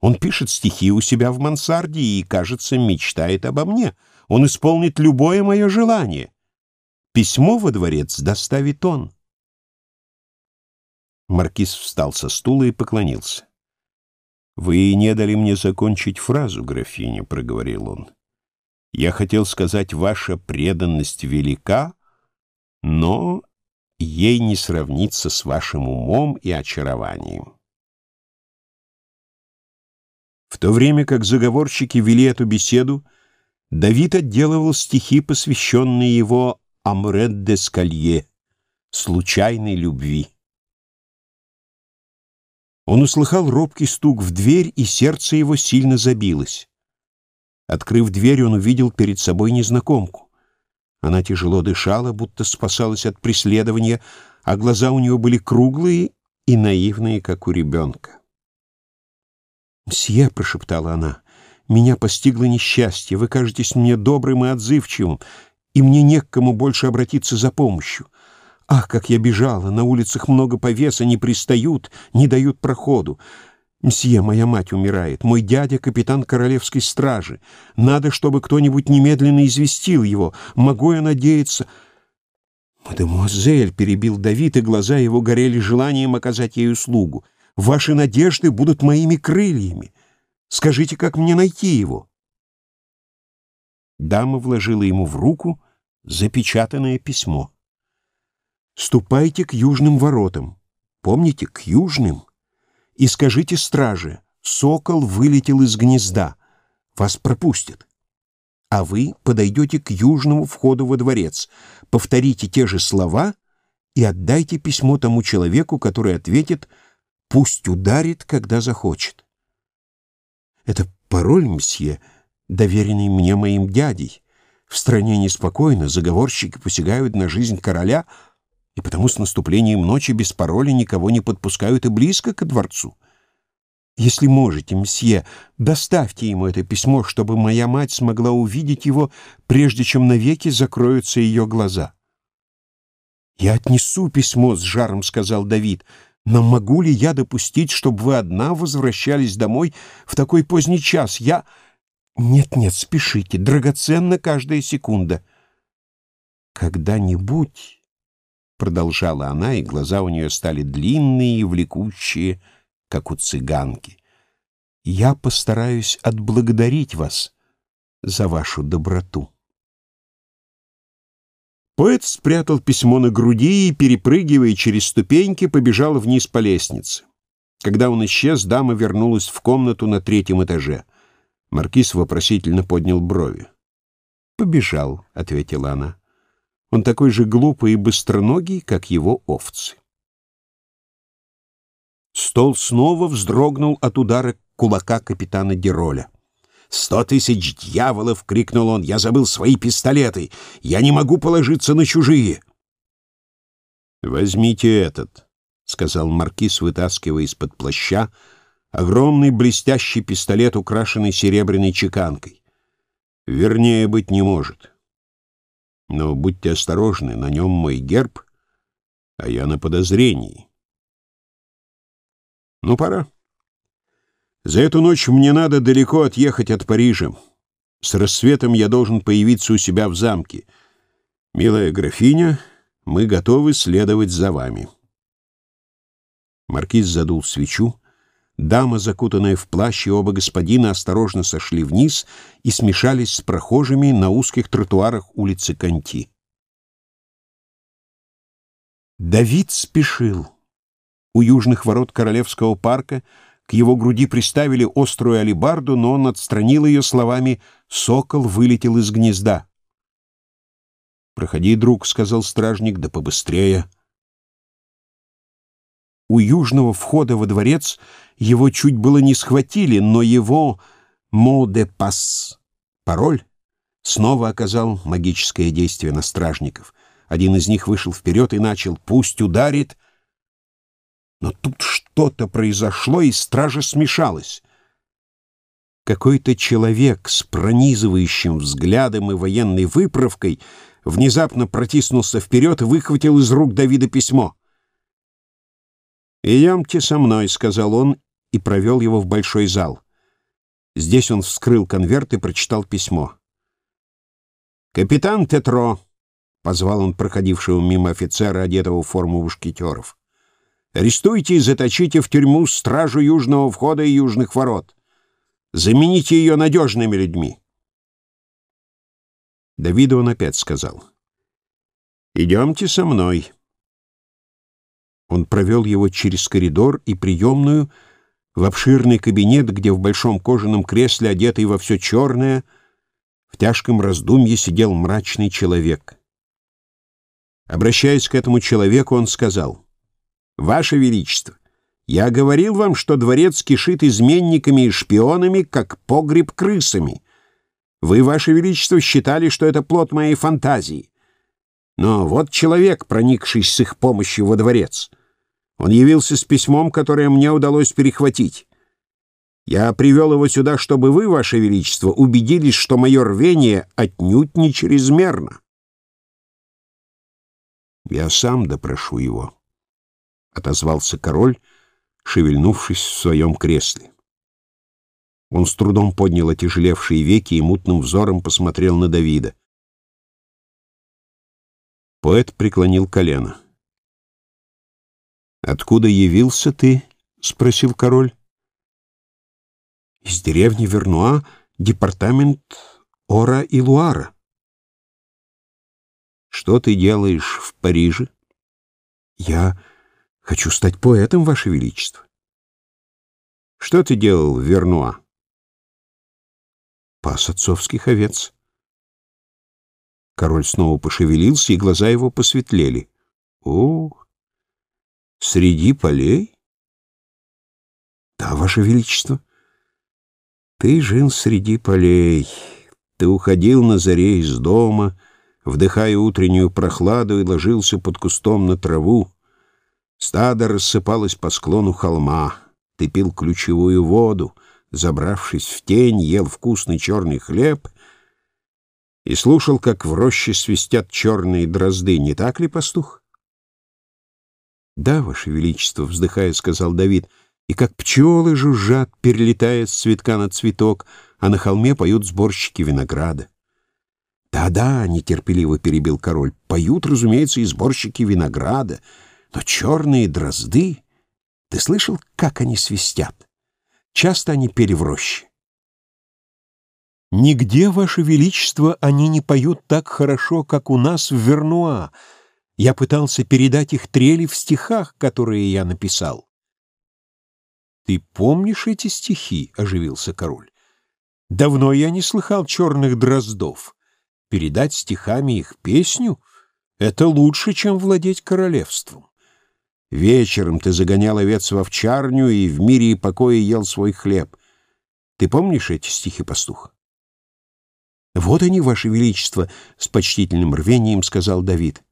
Он пишет стихи у себя в мансарде и, кажется, мечтает обо мне. Он исполнит любое мое желание. Письмо во дворец доставит он. Маркиз встал со стула и поклонился. «Вы не дали мне закончить фразу, графиня», — проговорил он. «Я хотел сказать, ваша преданность велика, но ей не сравнится с вашим умом и очарованием». В то время как заговорщики вели эту беседу, Давид отделывал стихи, посвященные его «Амрет де Скалье» — «Случайной любви». Он услыхал робкий стук в дверь, и сердце его сильно забилось. Открыв дверь, он увидел перед собой незнакомку. Она тяжело дышала, будто спасалась от преследования, а глаза у нее были круглые и наивные, как у ребенка. «Мсье», — прошептала она, — «меня постигло несчастье, вы кажетесь мне добрым и отзывчивым, и мне не к кому больше обратиться за помощью. Ах, как я бежала! На улицах много повеса, не пристают, не дают проходу. Мсье, моя мать умирает. Мой дядя — капитан королевской стражи. Надо, чтобы кто-нибудь немедленно известил его. Могу я надеяться...» «Мадемуазель», — перебил Давид, и глаза его горели желанием оказать ей услугу. «Ваши надежды будут моими крыльями. Скажите, как мне найти его?» Дама вложила ему в руку запечатанное письмо. Ступайте к южным воротам. Помните, к южным. И скажите страже, сокол вылетел из гнезда. Вас пропустят. А вы подойдете к южному входу во дворец, повторите те же слова и отдайте письмо тому человеку, который ответит «пусть ударит, когда захочет». Это пароль, мсье, доверенный мне моим дядей. В стране неспокойно, заговорщики посягают на жизнь короля — и потому с наступлением ночи без пароля никого не подпускают и близко к дворцу. Если можете, мсье, доставьте ему это письмо, чтобы моя мать смогла увидеть его, прежде чем навеки закроются ее глаза. «Я отнесу письмо», — с жаром сказал Давид, «но могу ли я допустить, чтобы вы одна возвращались домой в такой поздний час? Я...» «Нет-нет, спешите, драгоценна каждая секунда». «Когда-нибудь...» — продолжала она, и глаза у нее стали длинные и влекущие, как у цыганки. «Я постараюсь отблагодарить вас за вашу доброту». Поэт спрятал письмо на груди и, перепрыгивая через ступеньки, побежал вниз по лестнице. Когда он исчез, дама вернулась в комнату на третьем этаже. Маркиз вопросительно поднял брови. «Побежал», — ответила она. Он такой же глупый и быстроногий, как его овцы. Стол снова вздрогнул от удара кулака капитана Дероля. «Сто тысяч дьяволов!» — крикнул он. «Я забыл свои пистолеты! Я не могу положиться на чужие!» «Возьмите этот», — сказал маркиз, вытаскивая из-под плаща огромный блестящий пистолет, украшенный серебряной чеканкой. «Вернее быть не может». Но будьте осторожны, на нем мой герб, а я на подозрении. Ну, пора. За эту ночь мне надо далеко отъехать от Парижа. С рассветом я должен появиться у себя в замке. Милая графиня, мы готовы следовать за вами. Маркиз задул свечу, Дама, закутанная в плащ, и оба господина осторожно сошли вниз и смешались с прохожими на узких тротуарах улицы Конти. Давид спешил. У южных ворот Королевского парка к его груди приставили острую алебарду, но он отстранил ее словами «Сокол вылетел из гнезда». «Проходи, друг», — сказал стражник, — «да побыстрее». У южного входа во дворец его чуть было не схватили, но его «мо де пас» — пароль снова оказал магическое действие на стражников. Один из них вышел вперед и начал «пусть ударит». Но тут что-то произошло, и стража смешалась. Какой-то человек с пронизывающим взглядом и военной выправкой внезапно протиснулся вперед и выхватил из рук Давида письмо. «Идемте со мной», — сказал он и провел его в большой зал. Здесь он вскрыл конверт и прочитал письмо. «Капитан Тетро, позвал он проходившего мимо офицера, одетого в форму мушкетеров. «Арестуйте и заточите в тюрьму стражу южного входа и южных ворот. Замените ее надежными людьми». Давиду он опять сказал, «Идемте со мной». Он провел его через коридор и приемную в обширный кабинет, где в большом кожаном кресле, одетый во все черное, в тяжком раздумье сидел мрачный человек. Обращаясь к этому человеку, он сказал, «Ваше Величество, я говорил вам, что дворец кишит изменниками и шпионами, как погреб крысами. Вы, Ваше Величество, считали, что это плод моей фантазии. Но вот человек, проникший с их помощью во дворец. Он явился с письмом, которое мне удалось перехватить. Я привел его сюда, чтобы вы, Ваше Величество, убедились, что мое рвение отнюдь не чрезмерно. «Я сам допрошу его», — отозвался король, шевельнувшись в своем кресле. Он с трудом поднял отяжелевшие веки и мутным взором посмотрел на Давида. Поэт преклонил колено. «Откуда явился ты?» — спросил король. «Из деревни Вернуа, департамент Ора и Луара». Что ты делаешь в Париже? Я хочу стать поэтом, Ваше Величество. Что ты делал в Вернуа? Пас отцовских овец. Король снова пошевелился, и глаза его посветлели. О, среди полей? Да, Ваше Величество. Ты жил среди полей. Ты уходил на заре из дома, вдыхая утреннюю прохладу, и ложился под кустом на траву. Стадо рассыпалось по склону холма. Ты пил ключевую воду, забравшись в тень, ел вкусный черный хлеб и слушал, как в роще свистят черные дрозды. Не так ли, пастух? — Да, Ваше Величество, — вздыхая, сказал Давид, — и как пчелы жужжат, перелетая с цветка на цветок, а на холме поют сборщики винограда. «Да-да», — нетерпеливо перебил король, — «поют, разумеется, и сборщики винограда, но черные дрозды... Ты слышал, как они свистят? Часто они пели в роще». «Нигде, Ваше Величество, они не поют так хорошо, как у нас в Вернуа. Я пытался передать их трели в стихах, которые я написал». «Ты помнишь эти стихи?» — оживился король. «Давно я не слыхал черных дроздов» передать стихами их песню — это лучше, чем владеть королевством. Вечером ты загонял овец в овчарню и в мире и покое ел свой хлеб. Ты помнишь эти стихи, пастуха? «Вот они, Ваше Величество!» — с почтительным рвением сказал Давид.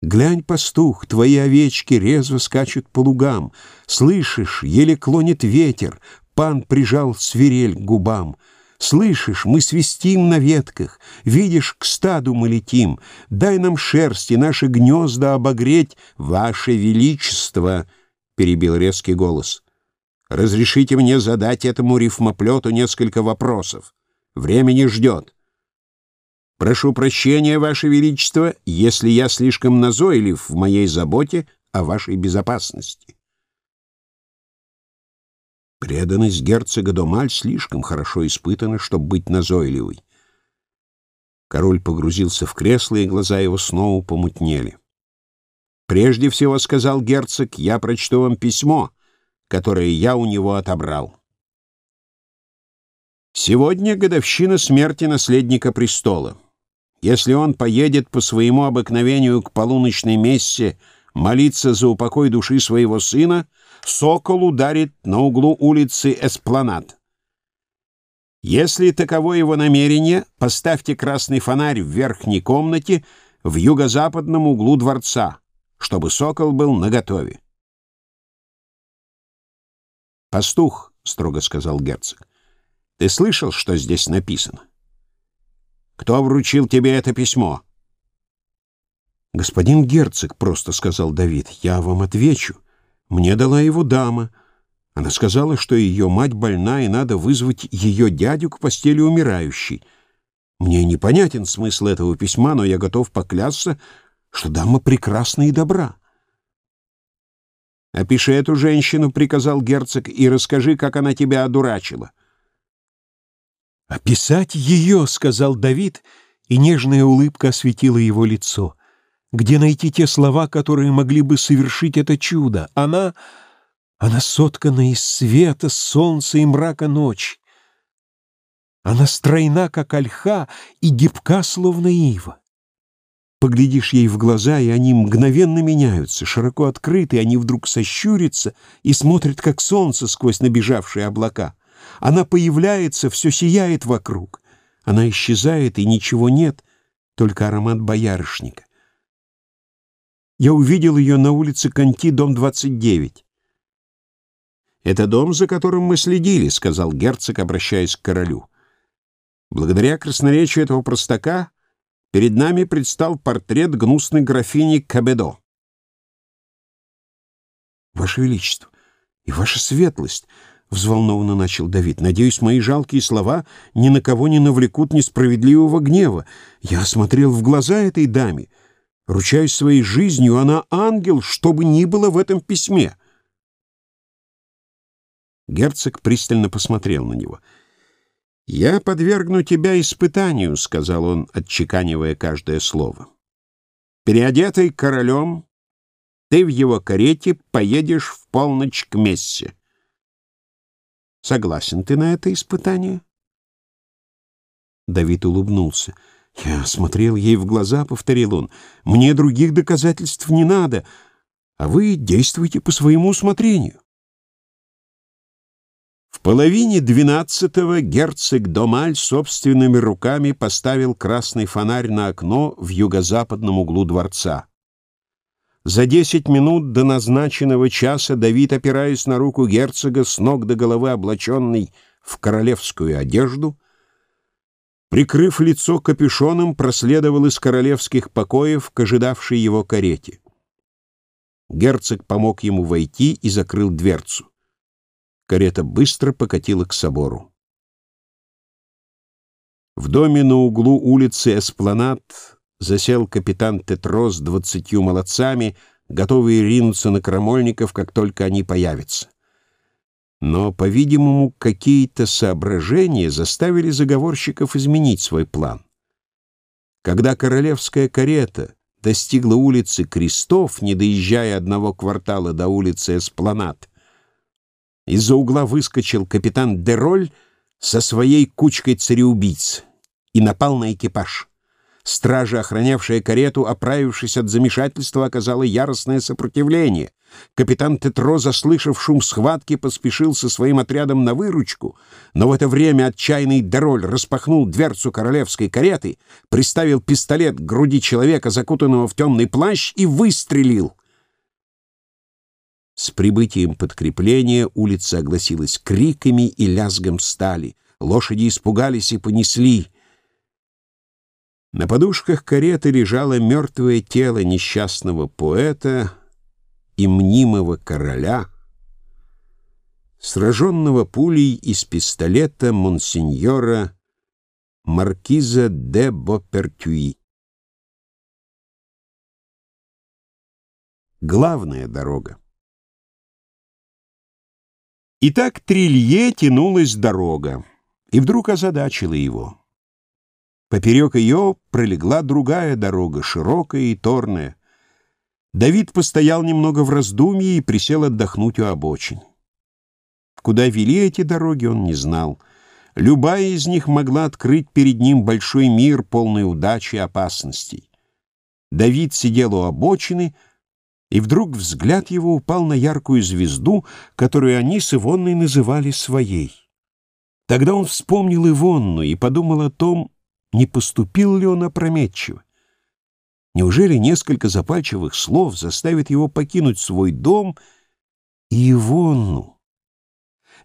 «Глянь, пастух, твои овечки резво скачут по лугам. Слышишь, еле клонит ветер, пан прижал свирель к губам». Слышишь, мы свистим на ветках, видишь, к стаду мы летим. Дай нам шерсти, наши гнезда обогреть, ваше величество, — перебил резкий голос. Разрешите мне задать этому рифмоплету несколько вопросов. Время не ждет. Прошу прощения, ваше величество, если я слишком назойлив в моей заботе о вашей безопасности. Преданность герцога Домаль слишком хорошо испытана, чтобы быть назойливой. Король погрузился в кресло, и глаза его снова помутнели. «Прежде всего, — сказал герцог, — я прочту вам письмо, которое я у него отобрал. Сегодня годовщина смерти наследника престола. Если он поедет по своему обыкновению к полуночной мессе молиться за упокой души своего сына — сокол ударит на углу улицы Эспланад. Если таково его намерение, поставьте красный фонарь в верхней комнате в юго-западном углу дворца, чтобы сокол был наготове. «Пастух», — строго сказал герцог, — «ты слышал, что здесь написано? Кто вручил тебе это письмо?» «Господин герцог», — просто сказал Давид, — «я вам отвечу». Мне дала его дама. Она сказала, что ее мать больна, и надо вызвать ее дядю к постели умирающей. Мне непонятен смысл этого письма, но я готов поклясться, что дама прекрасна и добра. «Опиши эту женщину», — приказал герцог, — «и расскажи, как она тебя одурачила». «Описать ее», — сказал Давид, и нежная улыбка осветила его лицо. «Где найти те слова, которые могли бы совершить это чудо? Она... она соткана из света, солнца и мрака ночи. Она стройна, как ольха, и гибка, словно ива. Поглядишь ей в глаза, и они мгновенно меняются, широко открыты, они вдруг сощурятся и смотрят, как солнце сквозь набежавшие облака. Она появляется, все сияет вокруг. Она исчезает, и ничего нет, только аромат боярышника. Я увидел ее на улице Конти, дом 29. «Это дом, за которым мы следили», — сказал герцог, обращаясь к королю. Благодаря красноречию этого простака перед нами предстал портрет гнусной графини Кабедо. «Ваше Величество и Ваша Светлость!» — взволнованно начал Давид. «Надеюсь, мои жалкие слова ни на кого не навлекут несправедливого гнева. Я осмотрел в глаза этой даме. Ручаюсь своей жизнью, она ангел, что бы ни было в этом письме». Герцог пристально посмотрел на него — «Я подвергну тебя испытанию», — сказал он, отчеканивая каждое слово. «Переодетый королем, ты в его карете поедешь в полночь к Мессе. Согласен ты на это испытание?» Давид улыбнулся. «Я смотрел ей в глаза», — повторил он. «Мне других доказательств не надо, а вы действуйте по своему усмотрению». В половине двенадцатого герцог Домаль собственными руками поставил красный фонарь на окно в юго-западном углу дворца. За десять минут до назначенного часа Давид, опираясь на руку герцога, с ног до головы облаченный в королевскую одежду, прикрыв лицо капюшоном, проследовал из королевских покоев к ожидавшей его карете. Герцог помог ему войти и закрыл дверцу. Карета быстро покатила к собору. В доме на углу улицы Эспланад засел капитан Тетро с двадцатью молодцами, готовые ринуться на крамольников, как только они появятся. Но, по-видимому, какие-то соображения заставили заговорщиков изменить свой план. Когда королевская карета достигла улицы Крестов, не доезжая одного квартала до улицы Эспланад, из-за угла выскочил капитан Дероль со своей кучкой цареубийц и напал на экипаж. Стража, охранявшая карету, оправившись от замешательства, оказала яростное сопротивление. Капитан Тетро, заслышав шум схватки, поспешил со своим отрядом на выручку, но в это время отчаянный Дероль распахнул дверцу королевской кареты, приставил пистолет к груди человека, закутанного в темный плащ, и выстрелил. С прибытием подкрепления улица огласилась криками и лязгом стали. Лошади испугались и понесли. На подушках кареты лежало мертвое тело несчастного поэта и мнимого короля, сраженного пулей из пистолета монсеньора маркиза де Бопертюи. Главная дорога. И так трилье тянулась дорога, и вдруг озадачила его. Поперек ее пролегла другая дорога, широкая и торная. Давид постоял немного в раздумье и присел отдохнуть у обочин. Куда вели эти дороги, он не знал. Любая из них могла открыть перед ним большой мир, полный удачи и опасностей. Давид сидел у обочины, и вдруг взгляд его упал на яркую звезду, которую они с Ивонной называли своей. Тогда он вспомнил Ивонну и подумал о том, не поступил ли он опрометчиво. Неужели несколько запальчивых слов заставит его покинуть свой дом и Ивонну?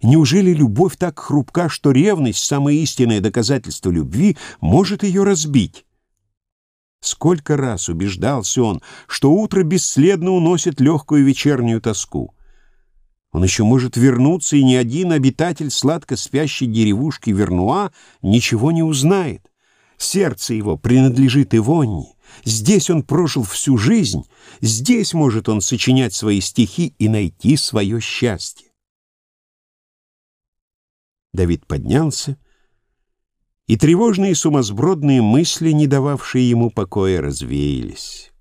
Неужели любовь так хрупка, что ревность, самое истинное доказательство любви, может ее разбить? Сколько раз убеждался он, что утро бесследно уносит легкую вечернюю тоску. Он еще может вернуться, и ни один обитатель сладко спящей деревушки Вернуа ничего не узнает. Сердце его принадлежит Ивонне. Здесь он прожил всю жизнь, здесь может он сочинять свои стихи и найти свое счастье. Давид поднялся, и тревожные сумасбродные мысли, не дававшие ему покоя, развеялись.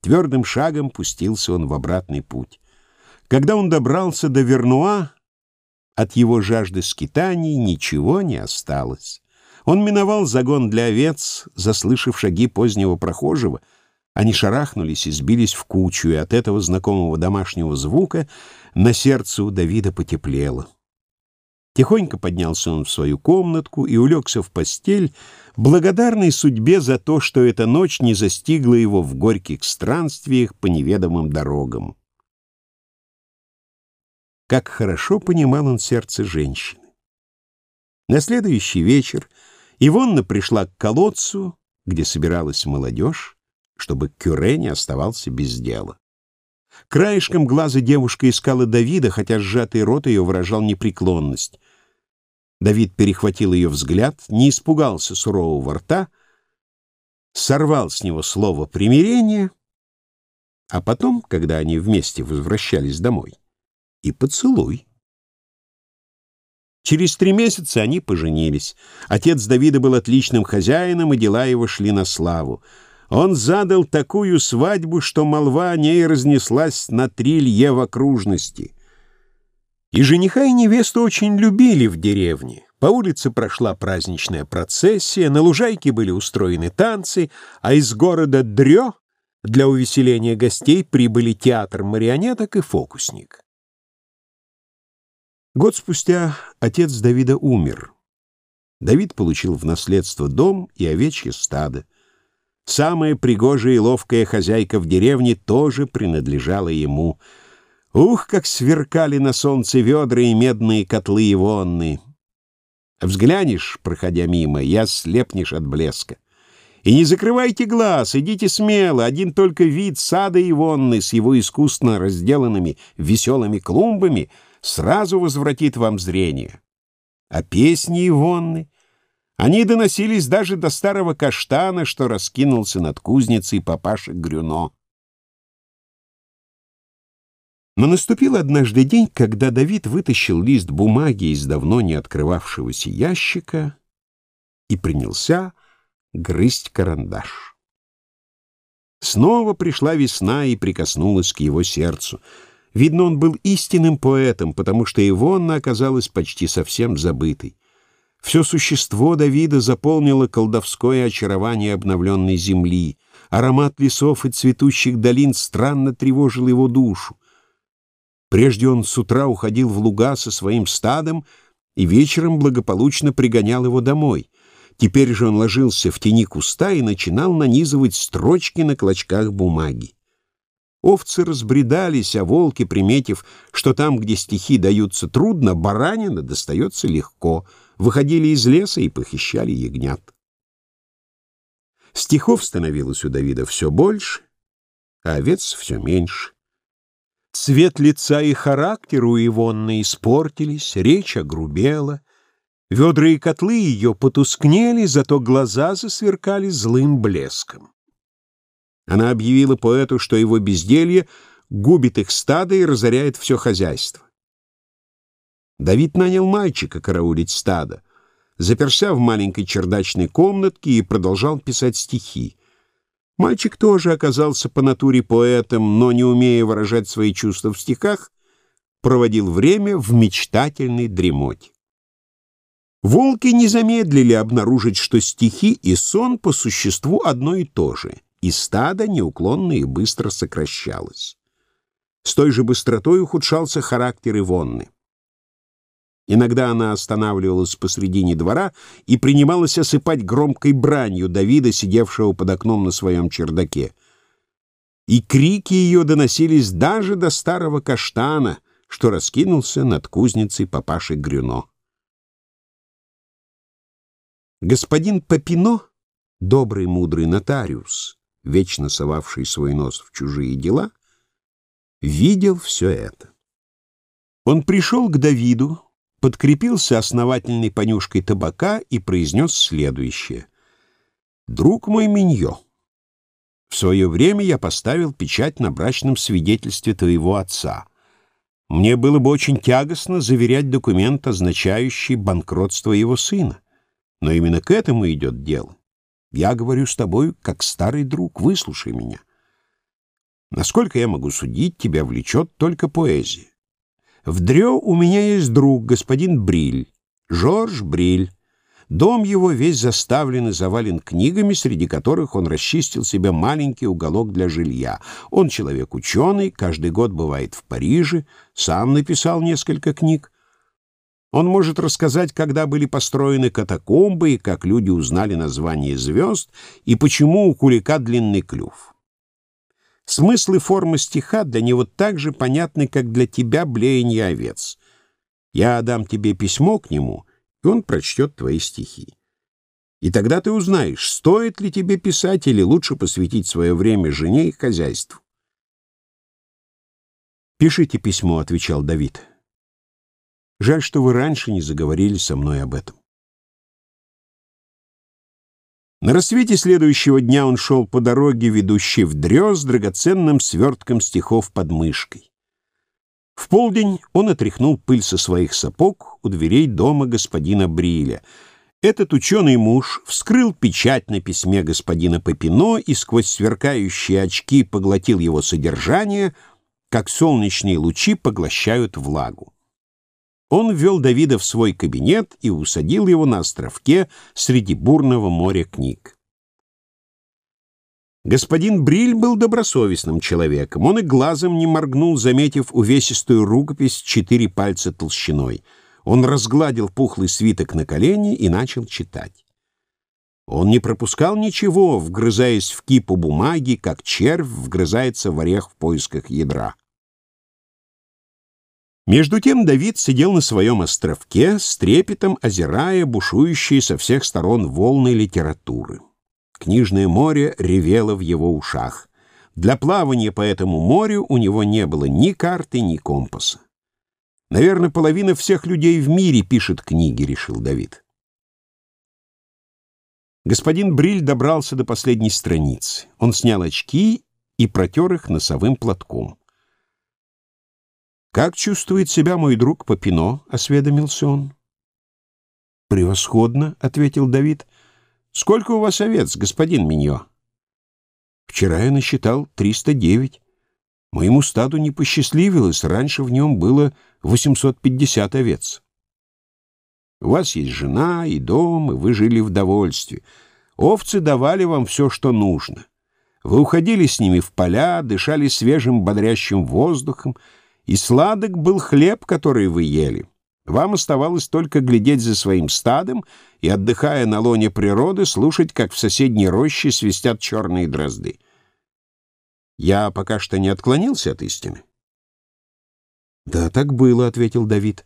Твердым шагом пустился он в обратный путь. Когда он добрался до Вернуа, от его жажды скитаний ничего не осталось. Он миновал загон для овец, заслышав шаги позднего прохожего. Они шарахнулись и сбились в кучу, и от этого знакомого домашнего звука на сердце у Давида потеплело. Тихонько поднялся он в свою комнатку и улегся в постель, благодарный судьбе за то, что эта ночь не застигла его в горьких странствиях по неведомым дорогам. Как хорошо понимал он сердце женщины. На следующий вечер Ивонна пришла к колодцу, где собиралась молодежь, чтобы Кюре не оставался без дела. Краешком глаза девушка искала Давида, хотя сжатый рот ее выражал непреклонность. Давид перехватил ее взгляд, не испугался сурового рта, сорвал с него слово примирения, а потом, когда они вместе возвращались домой, и поцелуй. Через три месяца они поженились. Отец Давида был отличным хозяином, и дела его шли на славу. Он задал такую свадьбу, что молва о ней разнеслась на три лье в окружности. И жениха и невесту очень любили в деревне. По улице прошла праздничная процессия, на лужайке были устроены танцы, а из города Дрё для увеселения гостей прибыли театр марионеток и фокусник. Год спустя отец Давида умер. Давид получил в наследство дом и овечье стадо. Самая пригожая и ловкая хозяйка в деревне тоже принадлежала ему. Ух, как сверкали на солнце ведра и медные котлы Ивонны! Взглянешь, проходя мимо, я слепнешь от блеска. И не закрывайте глаз, идите смело, один только вид сада Ивонны с его искусно разделанными веселыми клумбами — сразу возвратит вам зрение. А песни Ивонны, они доносились даже до старого каштана, что раскинулся над кузницей папаши Грюно. Но наступил однажды день, когда Давид вытащил лист бумаги из давно не открывавшегося ящика и принялся грызть карандаш. Снова пришла весна и прикоснулась к его сердцу — Видно, он был истинным поэтом, потому что Ивонна оказалась почти совсем забытой. Все существо Давида заполнило колдовское очарование обновленной земли. Аромат лесов и цветущих долин странно тревожил его душу. Прежде он с утра уходил в луга со своим стадом и вечером благополучно пригонял его домой. Теперь же он ложился в тени куста и начинал нанизывать строчки на клочках бумаги. Овцы разбредались, а волки, приметив, что там, где стихи даются трудно, баранина достается легко, выходили из леса и похищали ягнят. Стихов становилось у Давида все больше, а овец все меньше. Цвет лица и характер у Ивонны испортились, речь огрубела, ведра и котлы ее потускнели, зато глаза засверкали злым блеском. Она объявила поэту, что его безделье губит их стадо и разоряет все хозяйство. Давид нанял мальчика караулить стадо, заперся в маленькой чердачной комнатке и продолжал писать стихи. Мальчик тоже оказался по натуре поэтом, но, не умея выражать свои чувства в стихах, проводил время в мечтательной дремоте. Волки не замедлили обнаружить, что стихи и сон по существу одно и то же — и стадо неуклонно и быстро сокращалось. С той же быстротой ухудшался характер Ивонны. Иногда она останавливалась посредине двора и принималась осыпать громкой бранью Давида, сидевшего под окном на своем чердаке. И крики ее доносились даже до старого каштана, что раскинулся над кузницей папаши Грюно. Господин Папино, добрый мудрый нотариус, вечно совавший свой нос в чужие дела, видел все это. Он пришел к Давиду, подкрепился основательной понюшкой табака и произнес следующее. Друг мой Миньо, в свое время я поставил печать на брачном свидетельстве твоего отца. Мне было бы очень тягостно заверять документ, означающий банкротство его сына. Но именно к этому идет дело. Я говорю с тобой, как старый друг, выслушай меня. Насколько я могу судить, тебя влечет только поэзия. В Дрё у меня есть друг, господин Бриль, Жорж Бриль. Дом его весь заставлен и завален книгами, среди которых он расчистил себе маленький уголок для жилья. Он человек ученый, каждый год бывает в Париже, сам написал несколько книг. Он может рассказать, когда были построены катакомбы, и как люди узнали название звезд, и почему у кулика длинный клюв. Смысл и форма стиха для него так же понятны, как для тебя блеяние овец. Я дам тебе письмо к нему, и он прочтет твои стихи. И тогда ты узнаешь, стоит ли тебе писать или лучше посвятить свое время жене и хозяйству. «Пишите письмо», — отвечал Давид. «Жаль, что вы раньше не заговорили со мной об этом». На рассвете следующего дня он шел по дороге, ведущей в дрё с драгоценным свертком стихов под мышкой. В полдень он отряхнул пыль со своих сапог у дверей дома господина Бриля. Этот ученый муж вскрыл печать на письме господина Пепино и сквозь сверкающие очки поглотил его содержание, как солнечные лучи поглощают влагу. Он ввел Давида в свой кабинет и усадил его на островке среди бурного моря книг. Господин Бриль был добросовестным человеком. Он и глазом не моргнул, заметив увесистую рукопись четыре пальца толщиной. Он разгладил пухлый свиток на колени и начал читать. Он не пропускал ничего, вгрызаясь в кипу бумаги, как червь вгрызается в орех в поисках ядра. Между тем Давид сидел на своем островке, с трепетом озирая бушующие со всех сторон волны литературы. Книжное море ревело в его ушах. Для плавания по этому морю у него не было ни карты, ни компаса. «Наверное, половина всех людей в мире пишет книги», — решил Давид. Господин Бриль добрался до последней страницы. Он снял очки и протер их носовым платком. «Как чувствует себя мой друг Попино?» — осведомился он. «Превосходно», — ответил Давид. «Сколько у вас овец, господин Миньо?» «Вчера я насчитал 309. Моему стаду не посчастливилось, раньше в нем было 850 овец». «У вас есть жена и дом, и вы жили в довольстве. Овцы давали вам все, что нужно. Вы уходили с ними в поля, дышали свежим бодрящим воздухом, и сладок был хлеб, который вы ели. Вам оставалось только глядеть за своим стадом и, отдыхая на лоне природы, слушать, как в соседней роще свистят черные дрозды. Я пока что не отклонился от истины. «Да, так было», — ответил Давид.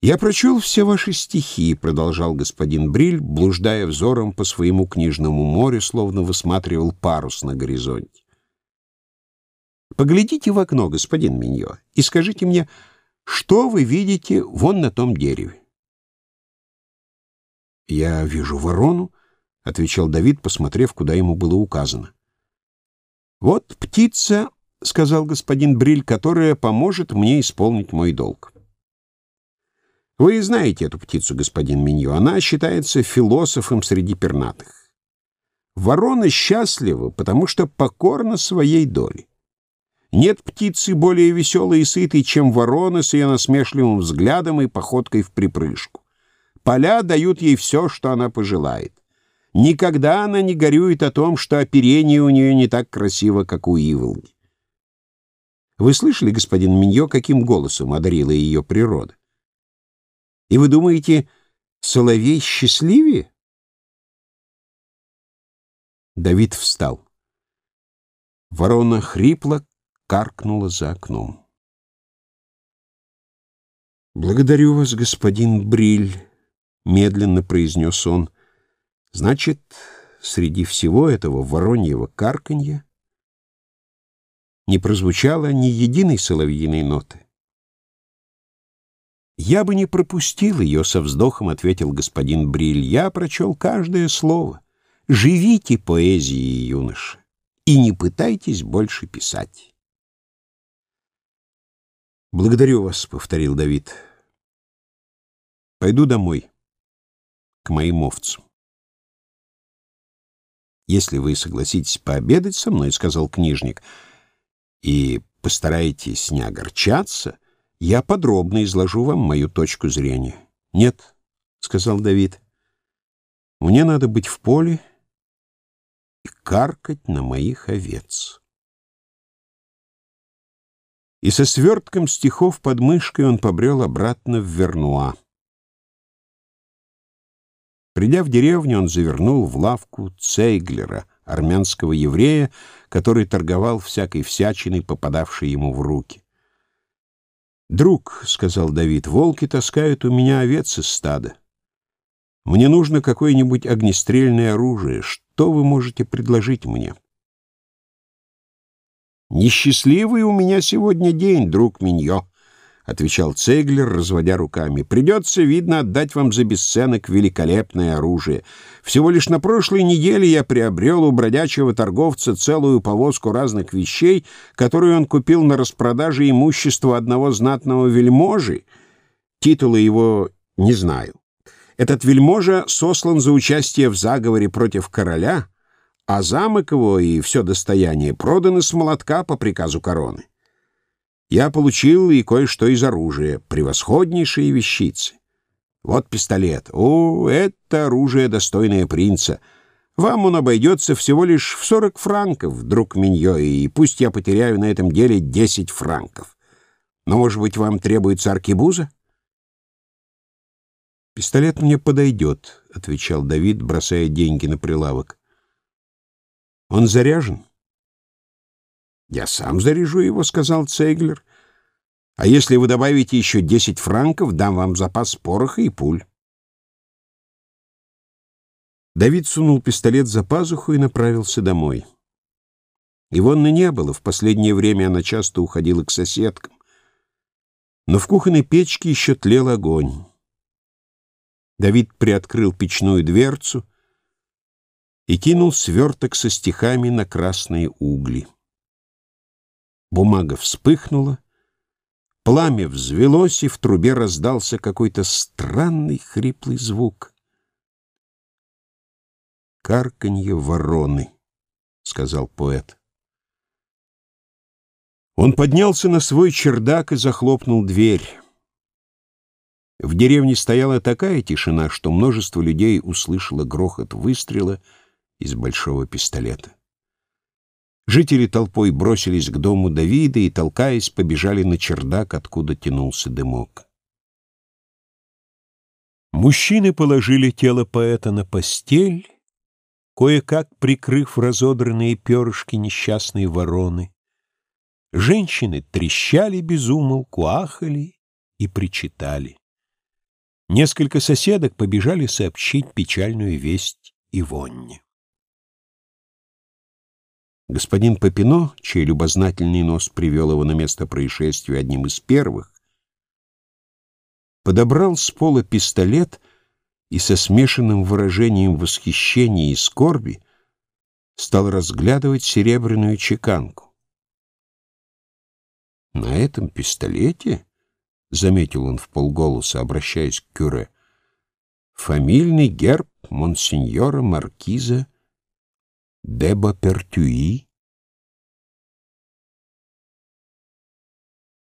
«Я прочел все ваши стихи», — продолжал господин Бриль, блуждая взором по своему книжному морю, словно высматривал парус на горизонте. Поглядите в окно, господин Миньо, и скажите мне, что вы видите вон на том дереве? «Я вижу ворону», — отвечал Давид, посмотрев, куда ему было указано. «Вот птица», — сказал господин Бриль, — «которая поможет мне исполнить мой долг». Вы знаете эту птицу, господин Миньо. Она считается философом среди пернатых. Ворона счастлива, потому что покорна своей доле. Нет птицы более веселой и сытой, чем ворона с ее насмешливым взглядом и походкой в припрыжку. Поля дают ей все, что она пожелает. Никогда она не горюет о том, что оперение у нее не так красиво, как у Иволги. Вы слышали, господин Миньо, каким голосом одарила ее природа? И вы думаете, соловей счастливее? Давид встал. Ворона хрипла, каркнула за окном. «Благодарю вас, господин Бриль», — медленно произнес он. «Значит, среди всего этого вороньего карканья не прозвучало ни единой соловьиной ноты. «Я бы не пропустил ее», — со вздохом ответил господин Бриль. «Я прочел каждое слово. Живите поэзией, юноша, и не пытайтесь больше писать». «Благодарю вас», — повторил Давид. «Пойду домой, к моим овцам». «Если вы согласитесь пообедать со мной», — сказал книжник, — «и постараетесь не огорчаться», — я подробно изложу вам мою точку зрения. — Нет, — сказал Давид, — мне надо быть в поле и каркать на моих овец. И со свертком стихов под мышкой он побрел обратно в Вернуа. Придя в деревню, он завернул в лавку Цейглера, армянского еврея, который торговал всякой всячиной, попадавшей ему в руки. «Друг», — сказал Давид, — «волки таскают у меня овец из стада. Мне нужно какое-нибудь огнестрельное оружие. Что вы можете предложить мне?» «Несчастливый у меня сегодня день, друг Миньо», — отвечал Цеглер, разводя руками. «Придется, видно, отдать вам за бесценок великолепное оружие. Всего лишь на прошлой неделе я приобрел у бродячего торговца целую повозку разных вещей, которую он купил на распродаже имущества одного знатного вельможи. Титулы его не знаю. Этот вельможа сослан за участие в заговоре против короля, а замок его и все достояние проданы с молотка по приказу короны я получил и кое-что из оружия, превосходнейшие вещицы. Вот пистолет. О, это оружие, достойное принца. Вам он обойдется всего лишь в сорок франков, друг Миньо, и пусть я потеряю на этом деле десять франков. Но, может быть, вам требуется аркебуза? «Пистолет мне подойдет», — отвечал Давид, бросая деньги на прилавок. «Он заряжен?» «Я сам заряжу его», — сказал Цейглер. «А если вы добавите еще десять франков, дам вам запас пороха и пуль». Давид сунул пистолет за пазуху и направился домой. Ивонны не было, в последнее время она часто уходила к соседкам. Но в кухонной печке еще тлел огонь. Давид приоткрыл печную дверцу и кинул сверток со стихами на красные угли. Бумага вспыхнула, пламя взвелось, и в трубе раздался какой-то странный хриплый звук. «Карканье вороны», — сказал поэт. Он поднялся на свой чердак и захлопнул дверь. В деревне стояла такая тишина, что множество людей услышало грохот выстрела из большого пистолета. Жители толпой бросились к дому Давида и, толкаясь, побежали на чердак, откуда тянулся дымок. Мужчины положили тело поэта на постель, кое-как прикрыв разодранные перышки несчастной вороны. Женщины трещали безумолку, ахали и причитали. Несколько соседок побежали сообщить печальную весть Ивонне. Господин Попино, чей любознательный нос привел его на место происшествия одним из первых, подобрал с пола пистолет и со смешанным выражением восхищения и скорби стал разглядывать серебряную чеканку. «На этом пистолете, — заметил он в полголоса, обращаясь к Кюре, — фамильный герб монсеньора Маркиза Деба Пертюи